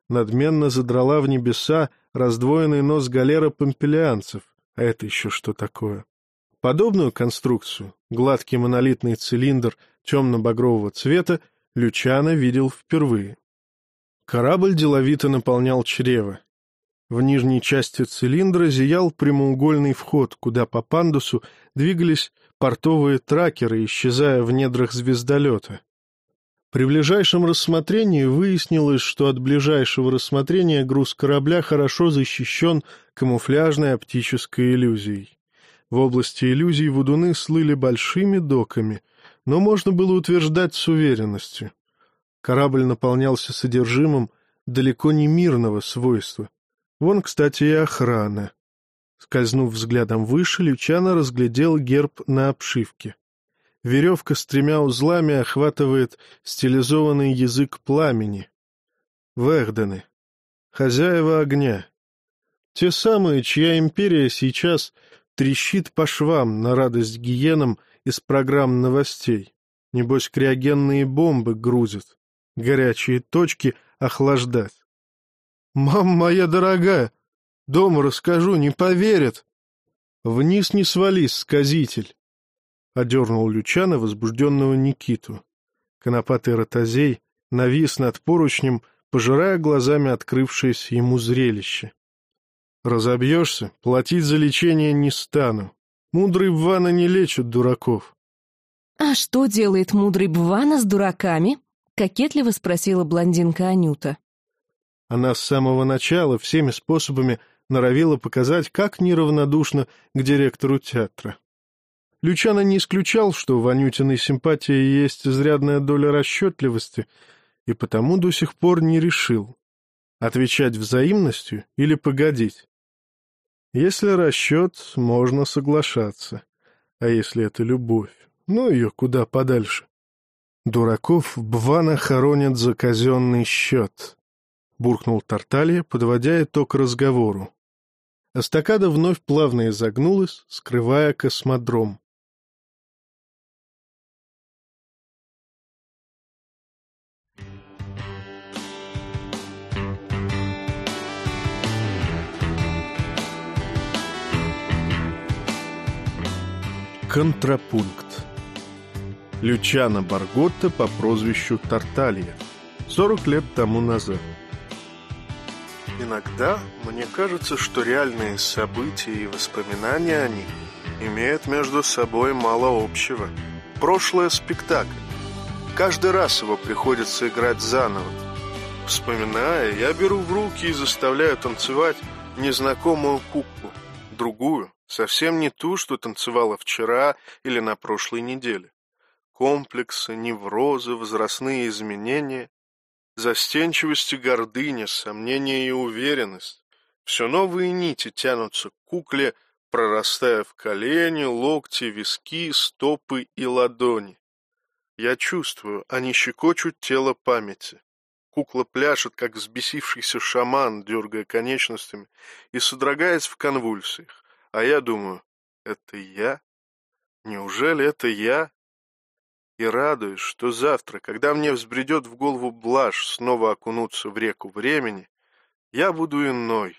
Надменно задрала в небеса раздвоенный нос галера помпелианцев. А это еще что такое? Подобную конструкцию, гладкий монолитный цилиндр темно-багрового цвета, Лючано видел впервые. Корабль деловито наполнял чрево. В нижней части цилиндра зиял прямоугольный вход, куда по пандусу двигались портовые тракеры, исчезая в недрах звездолета. При ближайшем рассмотрении выяснилось, что от ближайшего рассмотрения груз корабля хорошо защищен камуфляжной оптической иллюзией. В области иллюзий водуны слыли большими доками, но можно было утверждать с уверенностью. Корабль наполнялся содержимым далеко не мирного свойства. Вон, кстати, и охрана. Скользнув взглядом выше, Лючано разглядел герб на обшивке. Веревка с тремя узлами охватывает стилизованный язык пламени. Вэхдены. Хозяева огня. Те самые, чья империя сейчас трещит по швам на радость гиенам из программ новостей. Небось, криогенные бомбы грузят, горячие точки охлаждать. «Мам моя дорогая, дома расскажу, не поверят!» «Вниз не свались, сказитель!» — одернул Лючана возбужденного Никиту. Конопатый ротозей навис над поручнем, пожирая глазами открывшееся ему зрелище. «Разобьешься, платить за лечение не стану. Мудрый Бвана не лечит дураков». «А что делает мудрый Бвана с дураками?» — кокетливо спросила блондинка Анюта. Она с самого начала всеми способами норовила показать, как неравнодушна к директору театра. Лючано не исключал, что в Анютиной симпатии есть изрядная доля расчетливости, и потому до сих пор не решил, отвечать взаимностью или погодить. Если расчет, можно соглашаться, а если это любовь, ну ее куда подальше. Дураков Бвана хоронят за казенный счет, — буркнул Тарталья, подводя итог разговору. Эстакада вновь плавно изогнулась, скрывая космодром. Контрапункт. Лючано Барготта по прозвищу Тарталья. 40 лет тому назад. Иногда мне кажется, что реальные события и воспоминания о них имеют между собой мало общего. Прошлое – спектакль. Каждый раз его приходится играть заново. Вспоминая, я беру в руки и заставляю танцевать незнакомую куклу, другую, Совсем не ту, что танцевала вчера или на прошлой неделе. Комплексы, неврозы, возрастные изменения, застенчивость и гордыня, сомнения и уверенность. Все новые нити тянутся к кукле, прорастая в колени, локти, виски, стопы и ладони. Я чувствую, они щекочут тело памяти. Кукла пляшет, как взбесившийся шаман, дергая конечностями и содрогаясь в конвульсиях. А я думаю, это я? Неужели это я? И радуюсь, что завтра, когда мне взбредет в голову блажь снова окунуться в реку времени, я буду иной.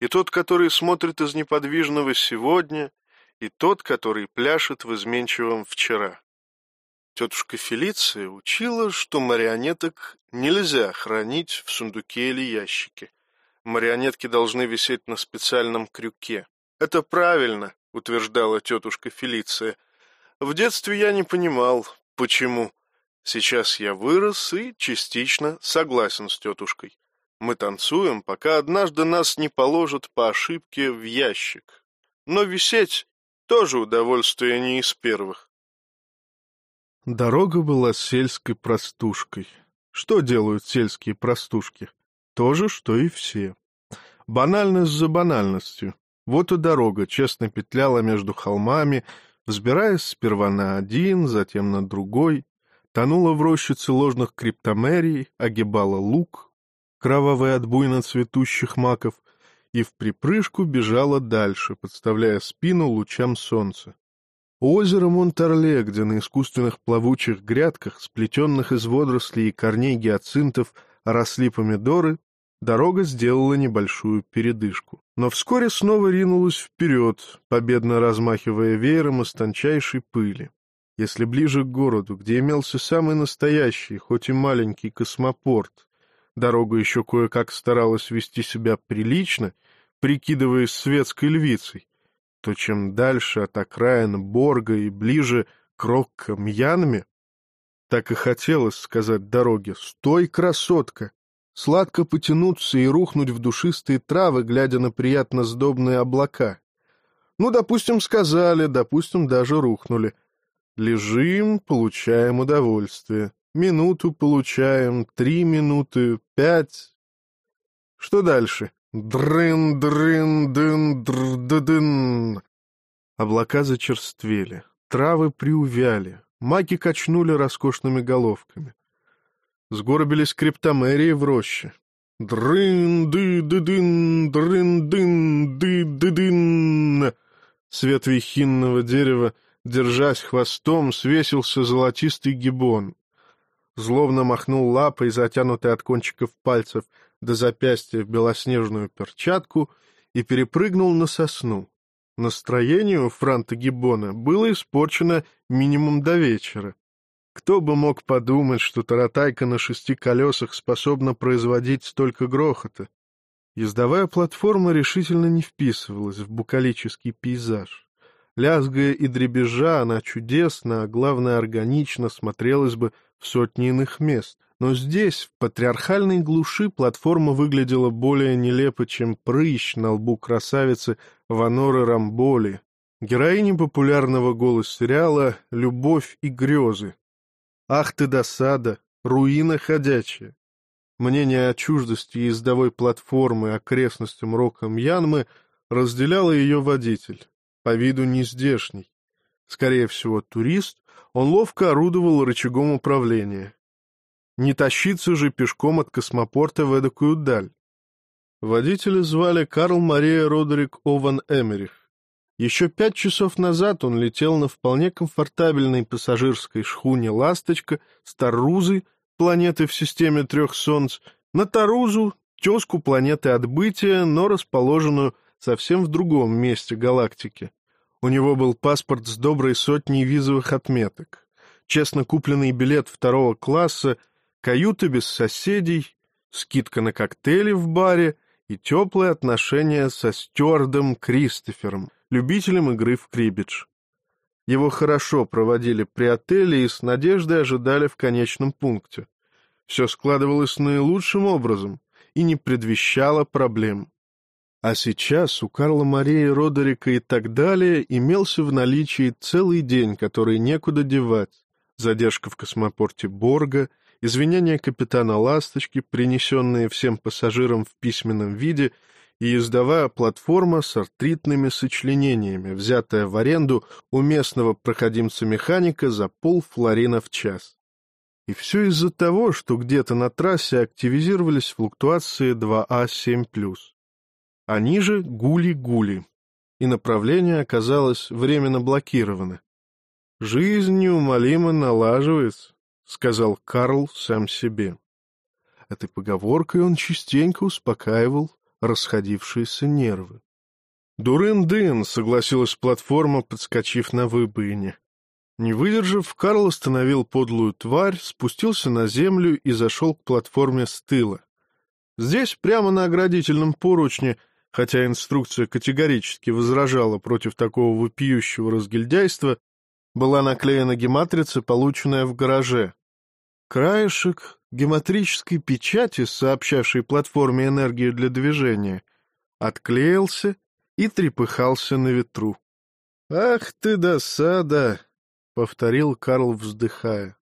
И тот, который смотрит из неподвижного сегодня, и тот, который пляшет в изменчивом вчера. Тетушка Фелиция учила, что марионеток нельзя хранить в сундуке или ящике. Марионетки должны висеть на специальном крюке. «Это правильно», — утверждала тетушка Фелиция. «В детстве я не понимал, почему. Сейчас я вырос и частично согласен с тетушкой. Мы танцуем, пока однажды нас не положат по ошибке в ящик. Но висеть тоже удовольствие не из первых». Дорога была сельской простушкой. Что делают сельские простушки? То же, что и все. Банальность за банальностью. Вот и дорога честно петляла между холмами, взбираясь сперва на один, затем на другой, тонула в рощице ложных криптомерий, огибала луг, кровавый от буйно цветущих маков, и в припрыжку бежала дальше, подставляя спину лучам солнца. У озера Монтарле, где на искусственных плавучих грядках, сплетенных из водорослей и корней гиацинтов, росли помидоры, Дорога сделала небольшую передышку, но вскоре снова ринулась вперед, победно размахивая веером из тончайшей пыли. Если ближе к городу, где имелся самый настоящий, хоть и маленький космопорт, Дорога еще кое-как старалась вести себя прилично, прикидываясь светской львицей, то чем дальше от окраин Борга и ближе к роккам Янме, так и хотелось сказать дороге «Стой, красотка!» Сладко потянуться и рухнуть в душистые травы, глядя на приятно сдобные облака. Ну, допустим, сказали, допустим, даже рухнули. Лежим, получаем удовольствие. Минуту получаем, три минуты, пять. Что дальше? Дрын, дрын, дын, др, дын. Облака зачерствели, травы приувяли, маки качнули роскошными головками. Сгорбились криптомерии в роще. Дрын-ды-ды-дын, дрын-дын-ды-ды-дын. С ветви хинного дерева, держась хвостом, свесился золотистый гибон злобно махнул лапой, затянутой от кончиков пальцев до запястья в белоснежную перчатку, и перепрыгнул на сосну. Настроение у Франта Гиббона было испорчено минимум до вечера. Кто бы мог подумать, что таратайка на шести колесах способна производить столько грохота? Ездовая платформа решительно не вписывалась в букалический пейзаж. Лязгая и дребезжа, она чудесно, а главное органично смотрелась бы в сотни иных мест. Но здесь, в патриархальной глуши, платформа выглядела более нелепо, чем прыщ на лбу красавицы Ваноры Рамболи, героини популярного голос-сериала «Любовь и грезы». Ах ты досада, руина ходячая. Мнение о чуждости ездовой платформы окрестностям Роком Янмы разделял ее водитель, по виду нездешний. Скорее всего, турист, он ловко орудовал рычагом управления. Не тащиться же пешком от космопорта в эдакую даль. Водителя звали Карл Мария Родерик Ован Эмерих. Еще пять часов назад он летел на вполне комфортабельной пассажирской шхуне «Ласточка» с Тарузы, планеты в системе трех солнц, на Тарузу, тезку планеты отбытия, но расположенную совсем в другом месте галактики. У него был паспорт с доброй сотней визовых отметок, честно купленный билет второго класса, каюты без соседей, скидка на коктейли в баре и теплые отношения со стюардом Кристофером, любителем игры в крибидж. Его хорошо проводили при отеле и с надеждой ожидали в конечном пункте. Все складывалось наилучшим образом и не предвещало проблем. А сейчас у Карла Марии Родерика и так далее имелся в наличии целый день, который некуда девать. Задержка в космопорте Борга, извинения капитана «Ласточки», принесенные всем пассажирам в письменном виде, и ездовая платформа с артритными сочленениями, взятая в аренду у местного проходимца-механика за полфлорина в час. И все из-за того, что где-то на трассе активизировались флуктуации 2А7+. Они же гули-гули, и направление оказалось временно блокировано. «Жизнь неумолимо налаживается», — сказал Карл сам себе. Этой поговоркой он частенько успокаивал расходившиеся нервы. «Дурын-дын», — согласилась платформа, подскочив на выбоине. Не выдержав, Карл остановил подлую тварь, спустился на землю и зашел к платформе с тыла. Здесь, прямо на оградительном поручне, хотя инструкция категорически возражала против такого вопиющего разгильдяйства, была наклеена гематрица, полученная в гараже. Краешек гематрической печати, сообщавшей платформе энергию для движения, отклеился и трепыхался на ветру. «Ах ты досада!» — повторил Карл, вздыхая.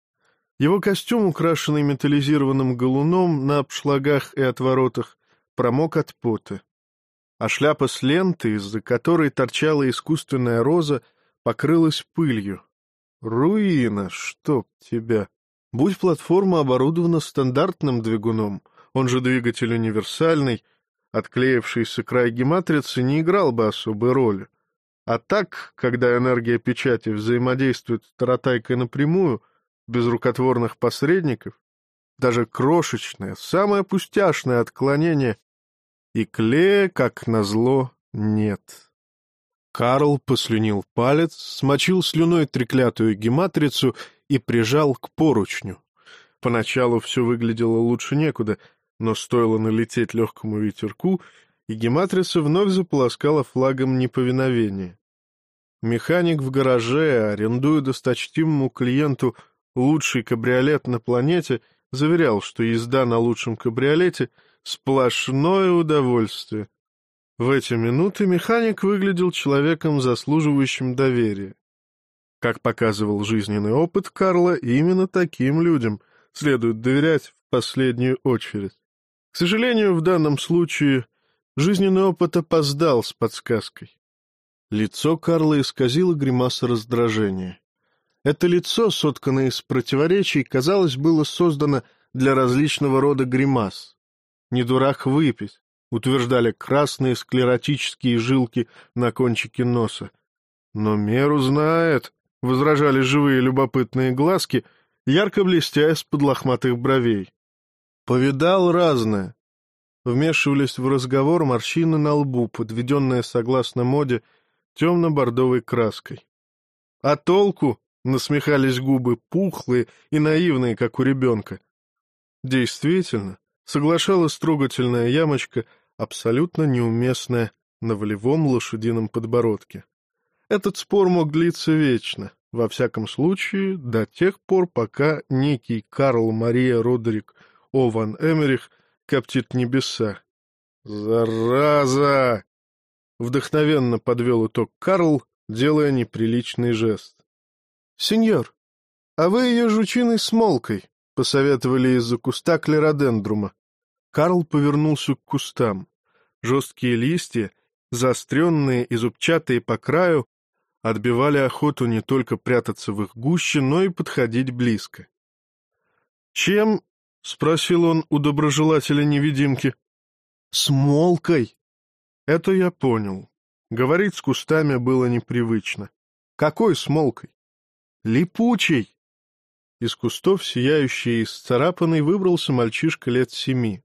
Его костюм, украшенный металлизированным галуном на обшлагах и отворотах, промок от пота а шляпа с лентой, из-за которой торчала искусственная роза, покрылась пылью. Руина, чтоб тебя! Будь платформа оборудована стандартным двигуном, он же двигатель универсальный, отклеившийся край гематрицы не играл бы особой роли. А так, когда энергия печати взаимодействует с таратайкой напрямую, без рукотворных посредников, даже крошечное, самое пустяшное отклонение и клея, как назло, нет. Карл послюнил палец, смочил слюной треклятую гематрицу и прижал к поручню. Поначалу все выглядело лучше некуда. Но стоило налететь легкому ветерку, и гематрица вновь заполоскала флагом неповиновения. Механик в гараже, арендуя досточтимому клиенту лучший кабриолет на планете, заверял, что езда на лучшем кабриолете — сплошное удовольствие. В эти минуты механик выглядел человеком, заслуживающим доверия. Как показывал жизненный опыт Карла, именно таким людям следует доверять в последнюю очередь. К сожалению, в данном случае жизненный опыт опоздал с подсказкой. Лицо Карла исказило гримаса раздражения. Это лицо, сотканное из противоречий, казалось, было создано для различного рода гримас. Не дурак выпить, утверждали красные склеротические жилки на кончике носа. Но меру знает, возражали живые любопытные глазки, ярко блестя из-под лохматых бровей. Повидал разное. Вмешивались в разговор морщины на лбу, подведенные, согласно моде, темно-бордовой краской. А толку? Насмехались губы, пухлые и наивные, как у ребенка. Действительно, соглашалась трогательная ямочка, абсолютно неуместная на волевом лошадином подбородке. Этот спор мог длиться вечно, во всяком случае, до тех пор, пока некий Карл Мария Родерик О. ван Эмерих коптит небеса. «Зараза!» — вдохновенно подвел итог Карл, делая неприличный жест. «Сеньор, а вы ее жучиной смолкой», — посоветовали из-за куста клеродендрума. Карл повернулся к кустам. Жесткие листья, заостренные и зубчатые по краю, отбивали охоту не только прятаться в их гуще, но и подходить близко. «Чем?» — спросил он у доброжелателя-невидимки. «Смолкой». Это я понял. Говорить с кустами было непривычно. Какой смолкой? Липучий! Из кустов, сияющий и сцарапанный, выбрался мальчишка лет семи.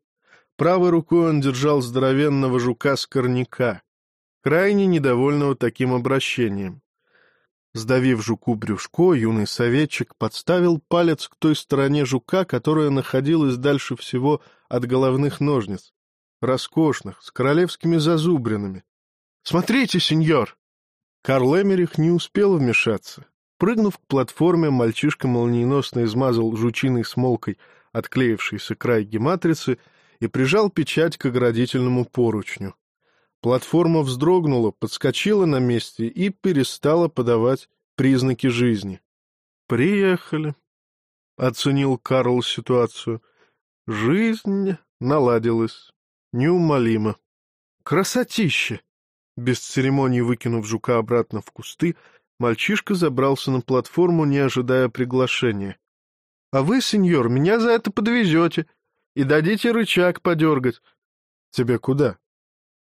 Правой рукой он держал здоровенного жука-скорняка, крайне недовольного таким обращением. Сдавив жуку брюшко, юный советчик подставил палец к той стороне жука, которая находилась дальше всего от головных ножниц, роскошных, с королевскими зазубринами. «Смотрите, сеньор!» Карл Эмерих не успел вмешаться. Прыгнув к платформе, мальчишка молниеносно измазал жучиной смолкой отклеившийся край гематрицы и прижал печать к оградительному поручню. Платформа вздрогнула, подскочила на месте и перестала подавать признаки жизни. «Приехали», — оценил Карл ситуацию. «Жизнь наладилась. Неумолимо. Красотище!» Без церемоний выкинув жука обратно в кусты, Мальчишка забрался на платформу, не ожидая приглашения. — А вы, сеньор, меня за это подвезете и дадите рычаг подергать. — Тебе куда? —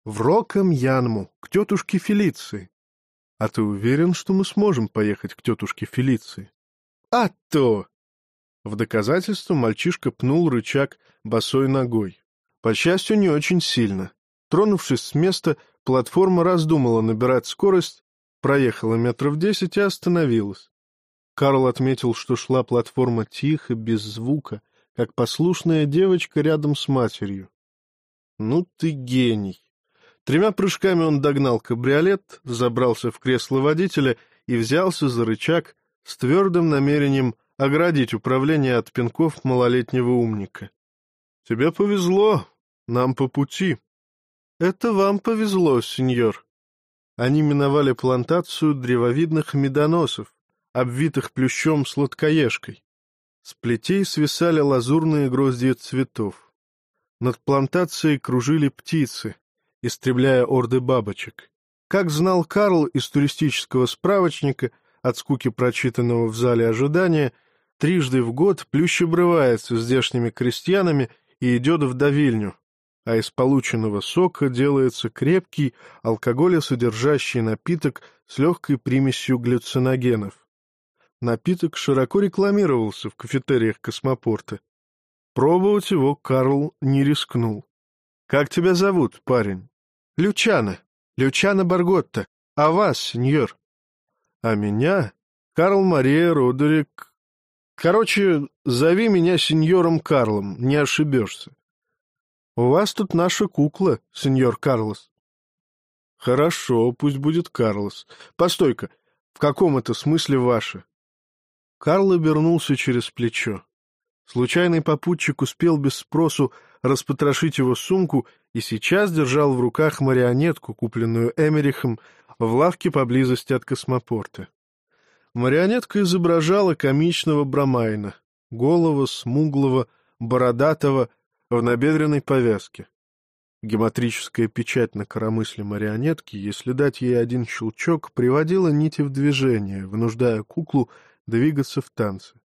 В Роком Янму, к тетушке Фелиции. — А ты уверен, что мы сможем поехать к тетушке Фелиции? — А то! В доказательство мальчишка пнул рычаг босой ногой. По счастью, не очень сильно. Тронувшись с места, платформа раздумала набирать скорость проехала метров десять и остановилась. Карл отметил, что шла платформа тихо, без звука, как послушная девочка рядом с матерью. «Ну ты гений!» Тремя прыжками он догнал кабриолет, забрался в кресло водителя и взялся за рычаг с твердым намерением оградить управление от пинков малолетнего умника. «Тебе повезло, нам по пути». «Это вам повезло, сеньор», они миновали плантацию древовидных медоносов, обвитых плющом сладкоежкой. С плетей свисали лазурные гроздья цветов. Над плантацией кружили птицы, истребляя орды бабочек. Как знал Карл из туристического справочника, от скуки прочитанного в зале ожидания, трижды в год плющ обрывается здешними крестьянами и идет в давильню, а из полученного сока делается крепкий, алкоголесодержащий напиток с легкой примесью глюциногенов. Напиток широко рекламировался в кафетериях космопорта. Пробовать его Карл не рискнул. — Как тебя зовут, парень? — Лючана. Лючана Барготта. А вас, сеньор? — А меня? Карл Мария Родерик. Короче, зови меня сеньором Карлом, не ошибешься. У вас тут наша кукла, сеньор Карлос. Хорошо, пусть будет Карлос. Постой-ка, в каком это смысле ваша? Карл обернулся через плечо. Случайный попутчик успел без спросу распотрошить его сумку и сейчас держал в руках марионетку, купленную Эмерихом в лавке поблизости от космопорта. Марионетка изображала комичного Брамайна, голого, смуглого, бородатого, в набедренной повязке. Геометрическая печать на коромысле марионетки, если дать ей один щелчок, приводила нити в движение, вынуждая куклу двигаться в танце.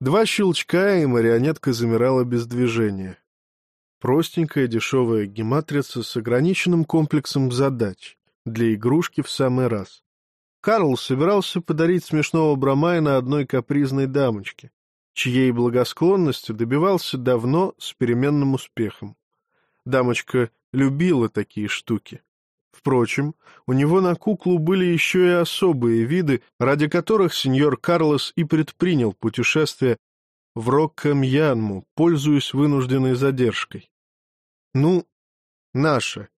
Два щелчка, и марионетка замирала без движения. Простенькая дешевая гематрица с ограниченным комплексом задач, для игрушки в самый раз. Карл собирался подарить смешного Брамайна одной капризной дамочке, чьей благосклонностью добивался давно с переменным успехом. Дамочка любила такие штуки. Впрочем, у него на куклу были еще и особые виды, ради которых сеньор Карлос и предпринял путешествие в Роккамьянму, пользуясь вынужденной задержкой. «Ну, наша».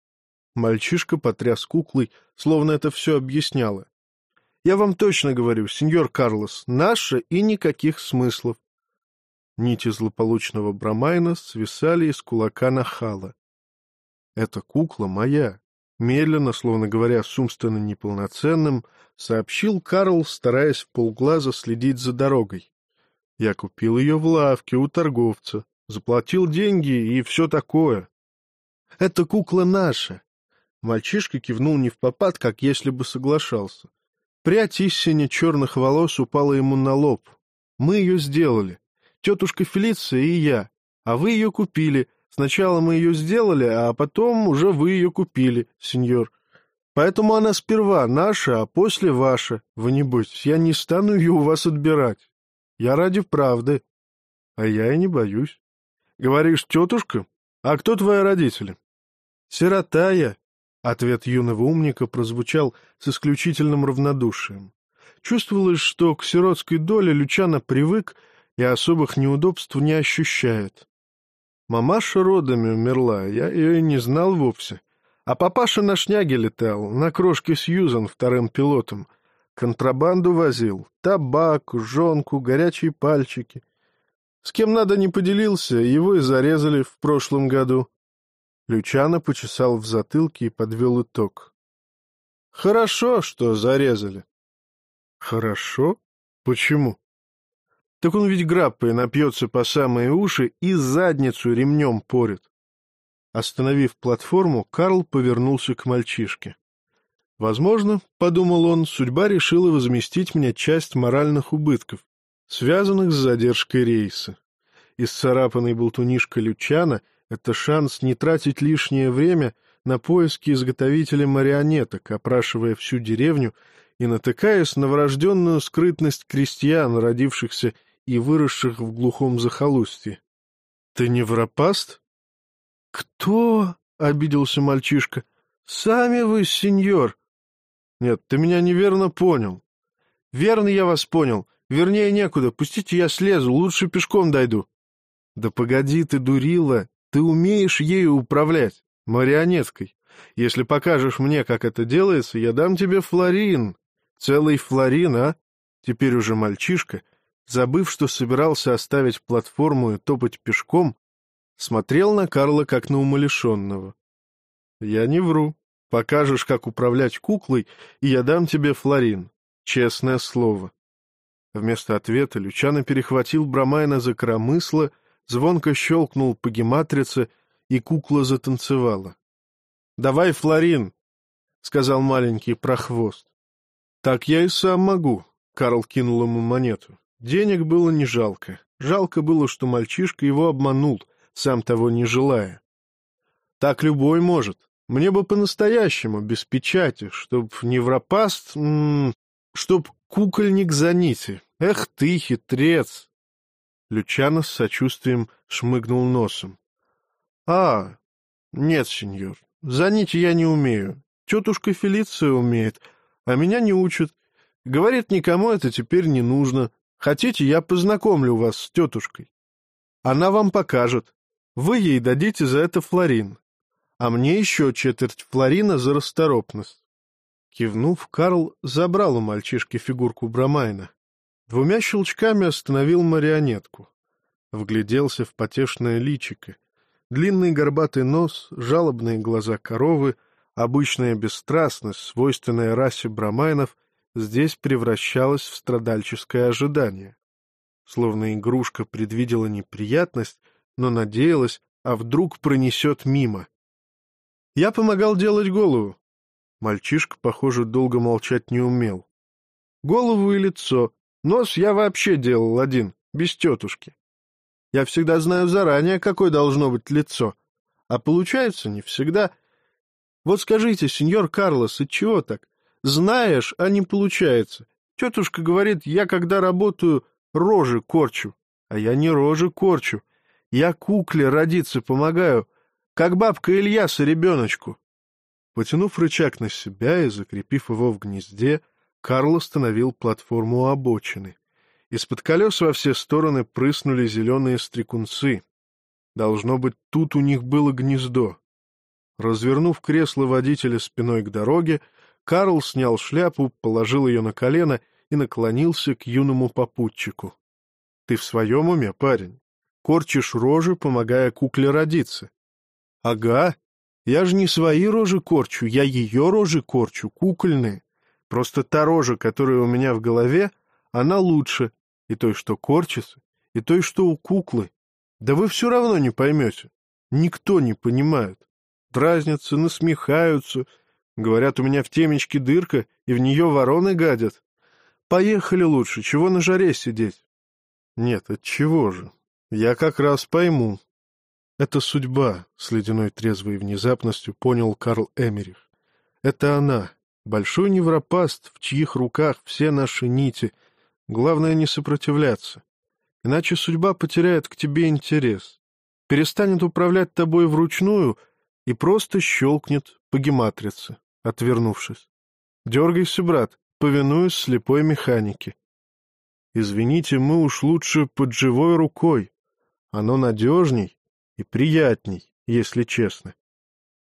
Мальчишка потряс куклой, словно это все объясняло. «Я вам точно говорю, сеньор Карлос, наша и никаких смыслов». Нити злополучного Брамайна свисали из кулака нахала. «Это кукла моя», — медленно, словно говоря с умственно неполноценным, сообщил Карл, стараясь в полглаза следить за дорогой. «Я купил ее в лавке у торговца, заплатил деньги и все такое». «Это кукла наша!» Мальчишка кивнул не в попад, как если бы соглашался. Прядь истине черных волос упала ему на лоб. «Мы ее сделали. Тетушка Фелиция и я. А вы ее купили, Сначала мы ее сделали, а потом уже вы ее купили, сеньор. Поэтому она сперва наша, а после ваша. Вы не бойтесь, я не стану ее у вас отбирать. Я ради правды. А я и не боюсь. Говоришь, тетушка? А кто твои родители? Сирота я. Ответ юного умника прозвучал с исключительным равнодушием. Чувствовалось, что к сиротской доле Лючана привык и особых неудобств не ощущает. Мамаша родами умерла, я ее и не знал вовсе. А папаша на шняге летал, на крошке Сьюзан вторым пилотом. Контрабанду возил, табак, жонку, горячие пальчики. С кем надо не поделился, его и зарезали в прошлом году. Лючано почесал в затылке и подвел итог. Хорошо, что зарезали. Хорошо? Почему? Так он ведь граппой напьется по самые уши и задницу ремнем порит. Остановив платформу, Карл повернулся к мальчишке. Возможно, — подумал он, — судьба решила возместить мне часть моральных убытков, связанных с задержкой рейса. Исцарапанный болтунишка Лючана — это шанс не тратить лишнее время на поиски изготовителя марионеток, опрашивая всю деревню и натыкаясь на врожденную скрытность крестьян, родившихся и выросших в глухом захолустье. — Ты не врапаст? — Кто? — обиделся мальчишка. — Сами вы, сеньор. — Нет, ты меня неверно понял. — Верно я вас понял. Вернее, некуда. Пустите, я слезу, лучше пешком дойду. — Да погоди ты, дурила, ты умеешь ею управлять, марионеткой. Если покажешь мне, как это делается, я дам тебе флорин. Целый флорин, а? Теперь уже мальчишка — забыв, что собирался оставить платформу и топать пешком, смотрел на Карла как на умалишенного. — Я не вру. Покажешь, как управлять куклой, и я дам тебе флорин. Честное слово. Вместо ответа Лючано перехватил Брамайна за коромысло, звонко щелкнул по гематрице, и кукла затанцевала. — Давай флорин, — сказал маленький прохвост. — Так я и сам могу, — Карл кинул ему монету. Денег было не жалко. Жалко было, что мальчишка его обманул, сам того не желая. Так любой может. Мне бы по-настоящему, без печати, чтоб невропаст, м -м, чтоб кукольник за нити. Эх ты, хитрец! Лючано с сочувствием шмыгнул носом. — А, нет, сеньор, за нити я не умею. Тетушка Фелиция умеет, а меня не учат. Говорит, никому это теперь не нужно. Хотите, я познакомлю вас с тетушкой? Она вам покажет. Вы ей дадите за это флорин, а мне еще четверть флорина за расторопность. Кивнув, Карл забрал у мальчишки фигурку Брамайна. Двумя щелчками остановил марионетку. Вгляделся в потешное личико. Длинный горбатый нос, жалобные глаза коровы, обычная бесстрастность, свойственная расе брамайнов, здесь превращалась в страдальческое ожидание. Словно игрушка предвидела неприятность, но надеялась, а вдруг пронесет мимо. Я помогал делать голову. Мальчишка, похоже, долго молчать не умел. Голову и лицо, Нос я вообще делал один, без тетушки. Я всегда знаю заранее, какое должно быть лицо. А получается не всегда. Вот скажите, сеньор Карлос, и чего так? Знаешь, а не получается. Тетушка говорит, я когда работаю, рожи корчу. А я не рожи корчу. Я кукле родиться помогаю, как бабка Ильяса ребеночку. Потянув рычаг на себя и закрепив его в гнезде, Карл остановил платформу обочины. Из-под колес во все стороны прыснули зеленые стрекунцы. Должно быть, тут у них было гнездо. Развернув кресло водителя спиной к дороге, Карл снял шляпу, положил ее на колено и наклонился к юному попутчику. — Ты в своем уме, парень? Корчишь рожи, помогая кукле родиться. — Ага. Я же не свои рожи корчу, я ее рожи корчу, кукольные. Просто та рожа, которая у меня в голове, она лучше и той, что корчится, и той, что у куклы. Да вы все равно не поймете. Никто не понимает. Дразнятся, насмехаются. Говорят, у меня в темечке дырка, и в нее вороны гадят. Поехали лучше, чего на жаре сидеть? Нет, от чего же? Я как раз пойму. Это судьба, с ледяной трезвой внезапностью понял Карл Эмерих. Это она, Большой невропаст, в чьих руках все наши нити. Главное не сопротивляться. Иначе судьба потеряет к тебе интерес. Перестанет управлять тобой вручную и просто щелкнет по гематрице, отвернувшись. Дергайся, брат, повинуясь слепой механике. Извините, мы уж лучше под живой рукой. Оно надежней и приятней, если честно.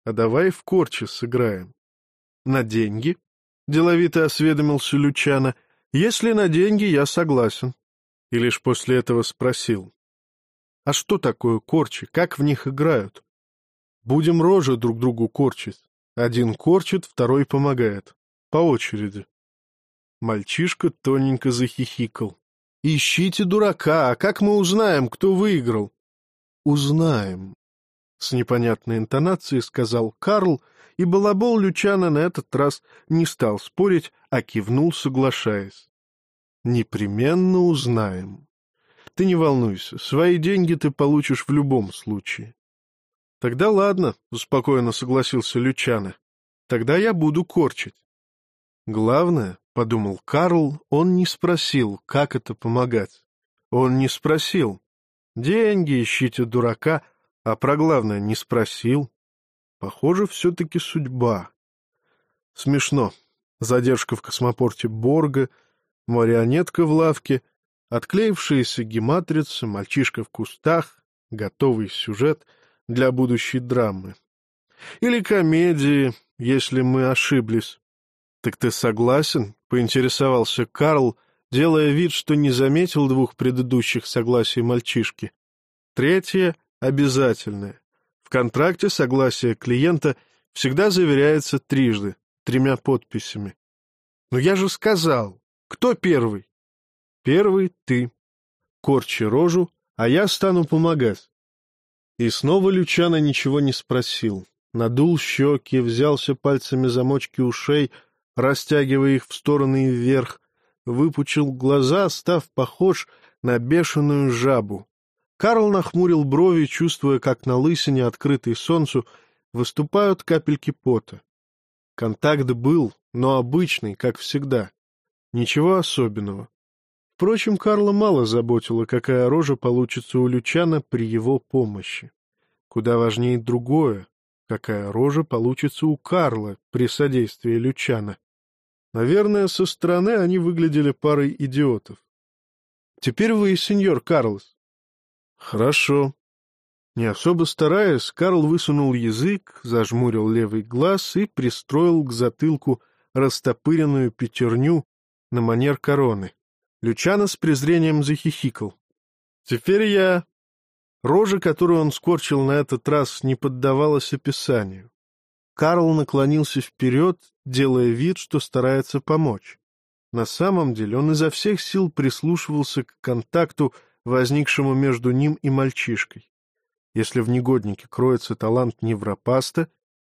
А давай в корче сыграем. «На деньги?» — деловито осведомился Лючана. «Если на деньги, я согласен». И лишь после этого спросил. «А что такое корчи? Как в них играют?» «Будем рожи друг другу корчить. Один корчит, второй помогает. По очереди». Мальчишка тоненько захихикал. «Ищите дурака, а как мы узнаем, кто выиграл?» «Узнаем», — с непонятной интонацией сказал Карл, — и балабол Лючана на этот раз не стал спорить, а кивнул, соглашаясь. «Непременно узнаем. Ты не волнуйся, свои деньги ты получишь в любом случае». «Тогда ладно», — успокоенно согласился Лючана. «Тогда я буду корчить». «Главное», — подумал Карл, — он не спросил, как это помогать. Он не спросил. «Деньги ищите дурака», а про главное не спросил. Похоже, все-таки судьба. Смешно. Задержка в космопорте Борга, марионетка в лавке, отклеившаяся гематрица, мальчишка в кустах, готовый сюжет для будущей драмы. Или комедии, если мы ошиблись. «Так ты согласен?» — поинтересовался Карл, делая вид, что не заметил двух предыдущих согласий мальчишки. Третье — обязательное. В контракте согласие клиента всегда заверяется трижды, тремя подписями. Но я же сказал, кто первый? Первый ты. Корчи рожу, а я стану помогать. И снова Лючана ничего не спросил. Надул щеки, взялся пальцами замочки ушей, растягивая их в стороны и вверх, выпучил глаза, став похож на бешеную жабу. Карл нахмурил брови, чувствуя, как на лысине, открытой солнцу, выступают капельки пота. Контакт был, но обычный, как всегда. Ничего особенного. Впрочем, Карла мало заботила, какая рожа получится у Лючана при его помощи. Куда важнее другое, какая рожа получится у Карла при содействии Лючана. Наверное, со стороны они выглядели парой идиотов. — Теперь вы, сеньор Карлос, Хорошо. Не особо стараясь, Карл высунул язык, зажмурил левый глаз и пристроил к затылку растопыренную пятерню на манер короны. Лючано с презрением захихикал. «Теперь я...» Рожа, которую он скорчил на этот раз, не поддавалась описанию. Карл наклонился вперед, делая вид, что старается помочь. На самом деле он изо всех сил прислушивался к контакту, возникшему между ним и мальчишкой. Если в негоднике кроется талант невропаста,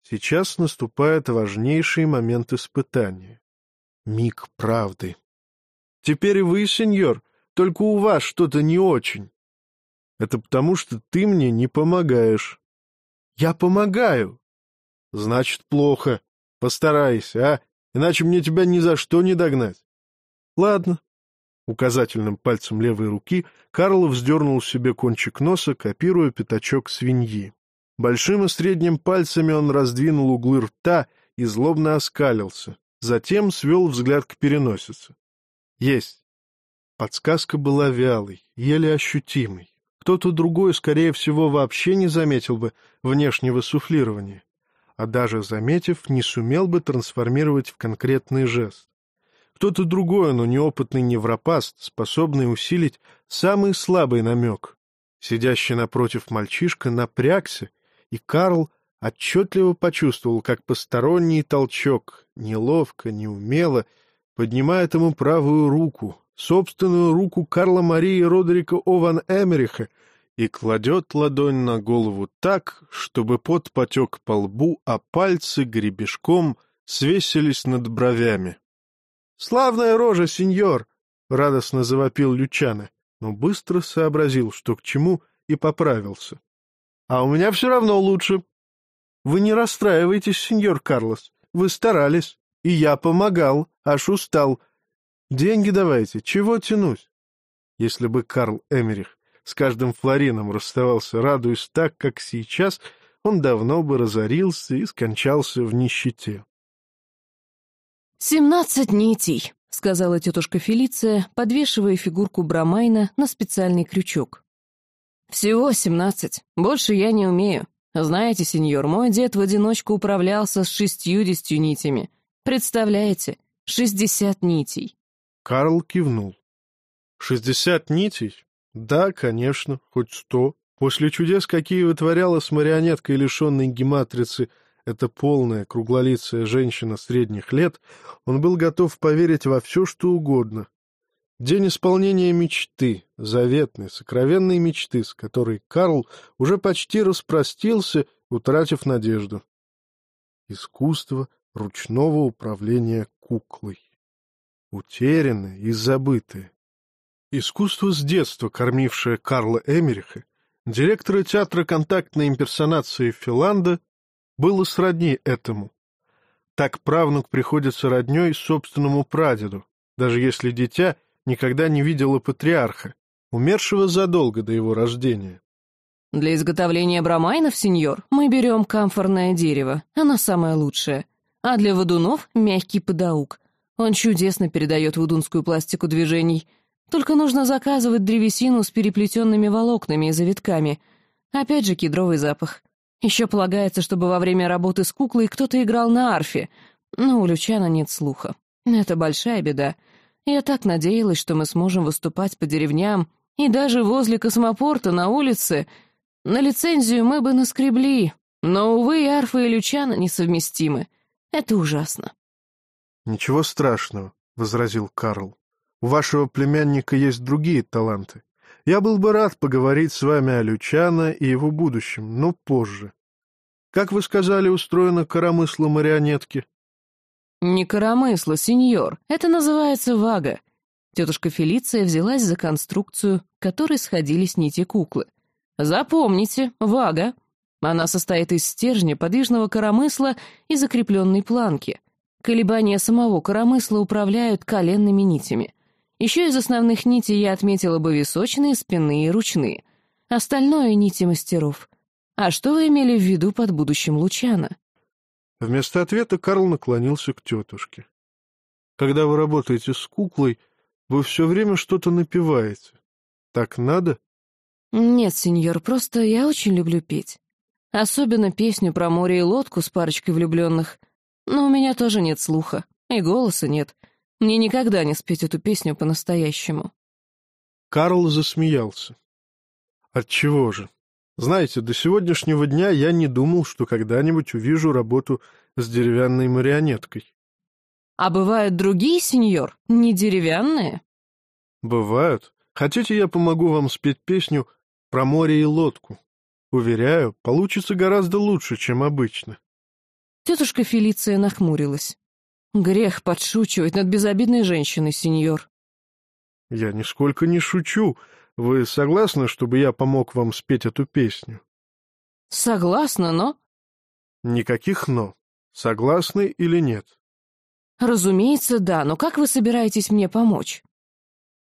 сейчас наступает важнейший момент испытания. Миг правды. Теперь вы, сеньор, только у вас что-то не очень. Это потому, что ты мне не помогаешь. Я помогаю. Значит, плохо. Постарайся, а? Иначе мне тебя ни за что не догнать. Ладно, Указательным пальцем левой руки Карл вздернул себе кончик носа, копируя пятачок свиньи. Большим и средним пальцами он раздвинул углы рта и злобно оскалился. Затем свел взгляд к переносице. Есть. Подсказка была вялой, еле ощутимой. Кто-то другой, скорее всего, вообще не заметил бы внешнего суфлирования, а даже заметив, не сумел бы трансформировать в конкретный жест. Кто-то другой, но неопытный невропаст, способный усилить самый слабый намек. Сидящий напротив мальчишка напрягся, и Карл отчетливо почувствовал, как посторонний толчок, неловко, неумело, поднимает ему правую руку, собственную руку Карла Марии Родерика Ован Эмериха, и кладет ладонь на голову так, чтобы пот потек по лбу, а пальцы гребешком свесились над бровями. «Славная рожа, сеньор!» — радостно завопил Лючана, но быстро сообразил, что к чему, и поправился. «А у меня все равно лучше. Вы не расстраивайтесь, сеньор Карлос. Вы старались, и я помогал, аж устал. Деньги давайте, чего тянуть?» Если бы Карл Эмерих с каждым флорином расставался, радуясь так, как сейчас, он давно бы разорился и скончался в нищете. «Семнадцать нитей», — сказала тетушка Фелиция, подвешивая фигурку Брамайна на специальный крючок. «Всего семнадцать. Больше я не умею. Знаете, сеньор, мой дед в одиночку управлялся с шестьюдесятью нитями. Представляете, шестьдесят нитей». Карл кивнул. «Шестьдесят нитей? Да, конечно, хоть сто. После чудес, какие вытворяла с марионеткой, лишенной гематрицы, — эта полная, круглолицая женщина средних лет, он был готов поверить во все, что угодно. День исполнения мечты, заветной, сокровенной мечты, с которой Карл уже почти распростился, утратив надежду. Искусство ручного управления куклой. Утерянное и забытое. Искусство с детства, кормившее Карла Эмериха, директора театра контактной имперсонации Филанда, было сродни этому. Так правнук приходится родней собственному прадеду, даже если дитя никогда не видело патриарха, умершего задолго до его рождения. «Для изготовления бромайнов, сеньор, мы берем камфорное дерево, оно самое лучшее, а для водунов — мягкий подаук. Он чудесно передает водунскую пластику движений. Только нужно заказывать древесину с переплетенными волокнами и завитками. Опять же кедровый запах. Еще полагается, чтобы во время работы с куклой кто-то играл на арфе, но у Лючана нет слуха. Это большая беда. Я так надеялась, что мы сможем выступать по деревням и даже возле космопорта на улице. На лицензию мы бы наскребли, но, увы, арфа и Лючана несовместимы. Это ужасно. «Ничего страшного», — возразил Карл. «У вашего племянника есть другие таланты. Я был бы рад поговорить с вами о Лючано и его будущем, но позже. Как вы сказали, устроено коромысло марионетки? Не коромысло, сеньор. Это называется вага. Тетушка Фелиция взялась за конструкцию, которой сходились нити куклы. Запомните, вага. Она состоит из стержня, подвижного коромысла и закрепленной планки. Колебания самого коромысла управляют коленными нитями. Еще из основных нитей я отметила бы височные, спинные и ручные. Остальное — нити мастеров. А что вы имели в виду под будущим Лучана? Вместо ответа Карл наклонился к тетушке. Когда вы работаете с куклой, вы все время что-то напиваете. Так надо? «Нет, сеньор, просто я очень люблю петь. Особенно песню про море и лодку с парочкой влюбленных. Но у меня тоже нет слуха, и голоса нет. Мне никогда не спеть эту песню по-настоящему». Карл засмеялся. «Отчего же? Знаете, до сегодняшнего дня я не думал, что когда-нибудь увижу работу с деревянной марионеткой». «А бывают другие, сеньор, не деревянные?» «Бывают. Хотите, я помогу вам спеть песню про море и лодку? Уверяю, получится гораздо лучше, чем обычно». Тетушка Фелиция нахмурилась. «Грех подшучивать над безобидной женщиной, сеньор». «Я нисколько не шучу. Вы согласны, чтобы я помог вам спеть эту песню? Согласна, но... Никаких «но». Согласны или нет? Разумеется, да, но как вы собираетесь мне помочь?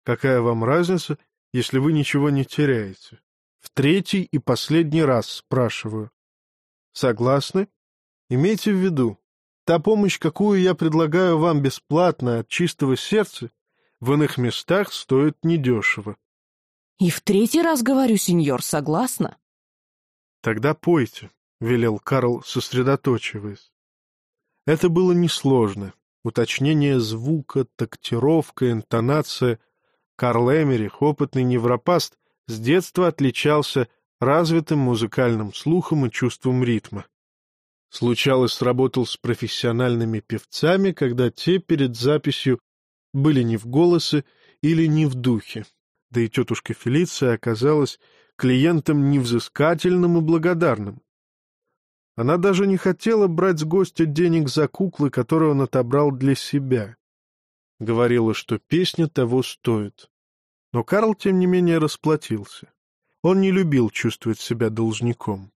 Какая вам разница, если вы ничего не теряете? В третий и последний раз спрашиваю. Согласны? Имейте в виду, та помощь, какую я предлагаю вам бесплатно от чистого сердца, в иных местах стоит недешево. И в третий раз говорю, сеньор, согласна? Тогда пойте, — велел Карл, сосредоточиваясь. Это было несложно. Уточнение звука, тактировка, интонация. Карл Эмерих, опытный невропаст, с детства отличался развитым музыкальным слухом и чувством ритма. Случалось, работал с профессиональными певцами, когда те перед записью были не в голосе или не в духе да и тетушка Фелиция оказалась клиентом невзыскательным и благодарным. Она даже не хотела брать с гостя денег за куклы, которые он отобрал для себя. Говорила, что песня того стоит. Но Карл, тем не менее, расплатился. Он не любил чувствовать себя должником.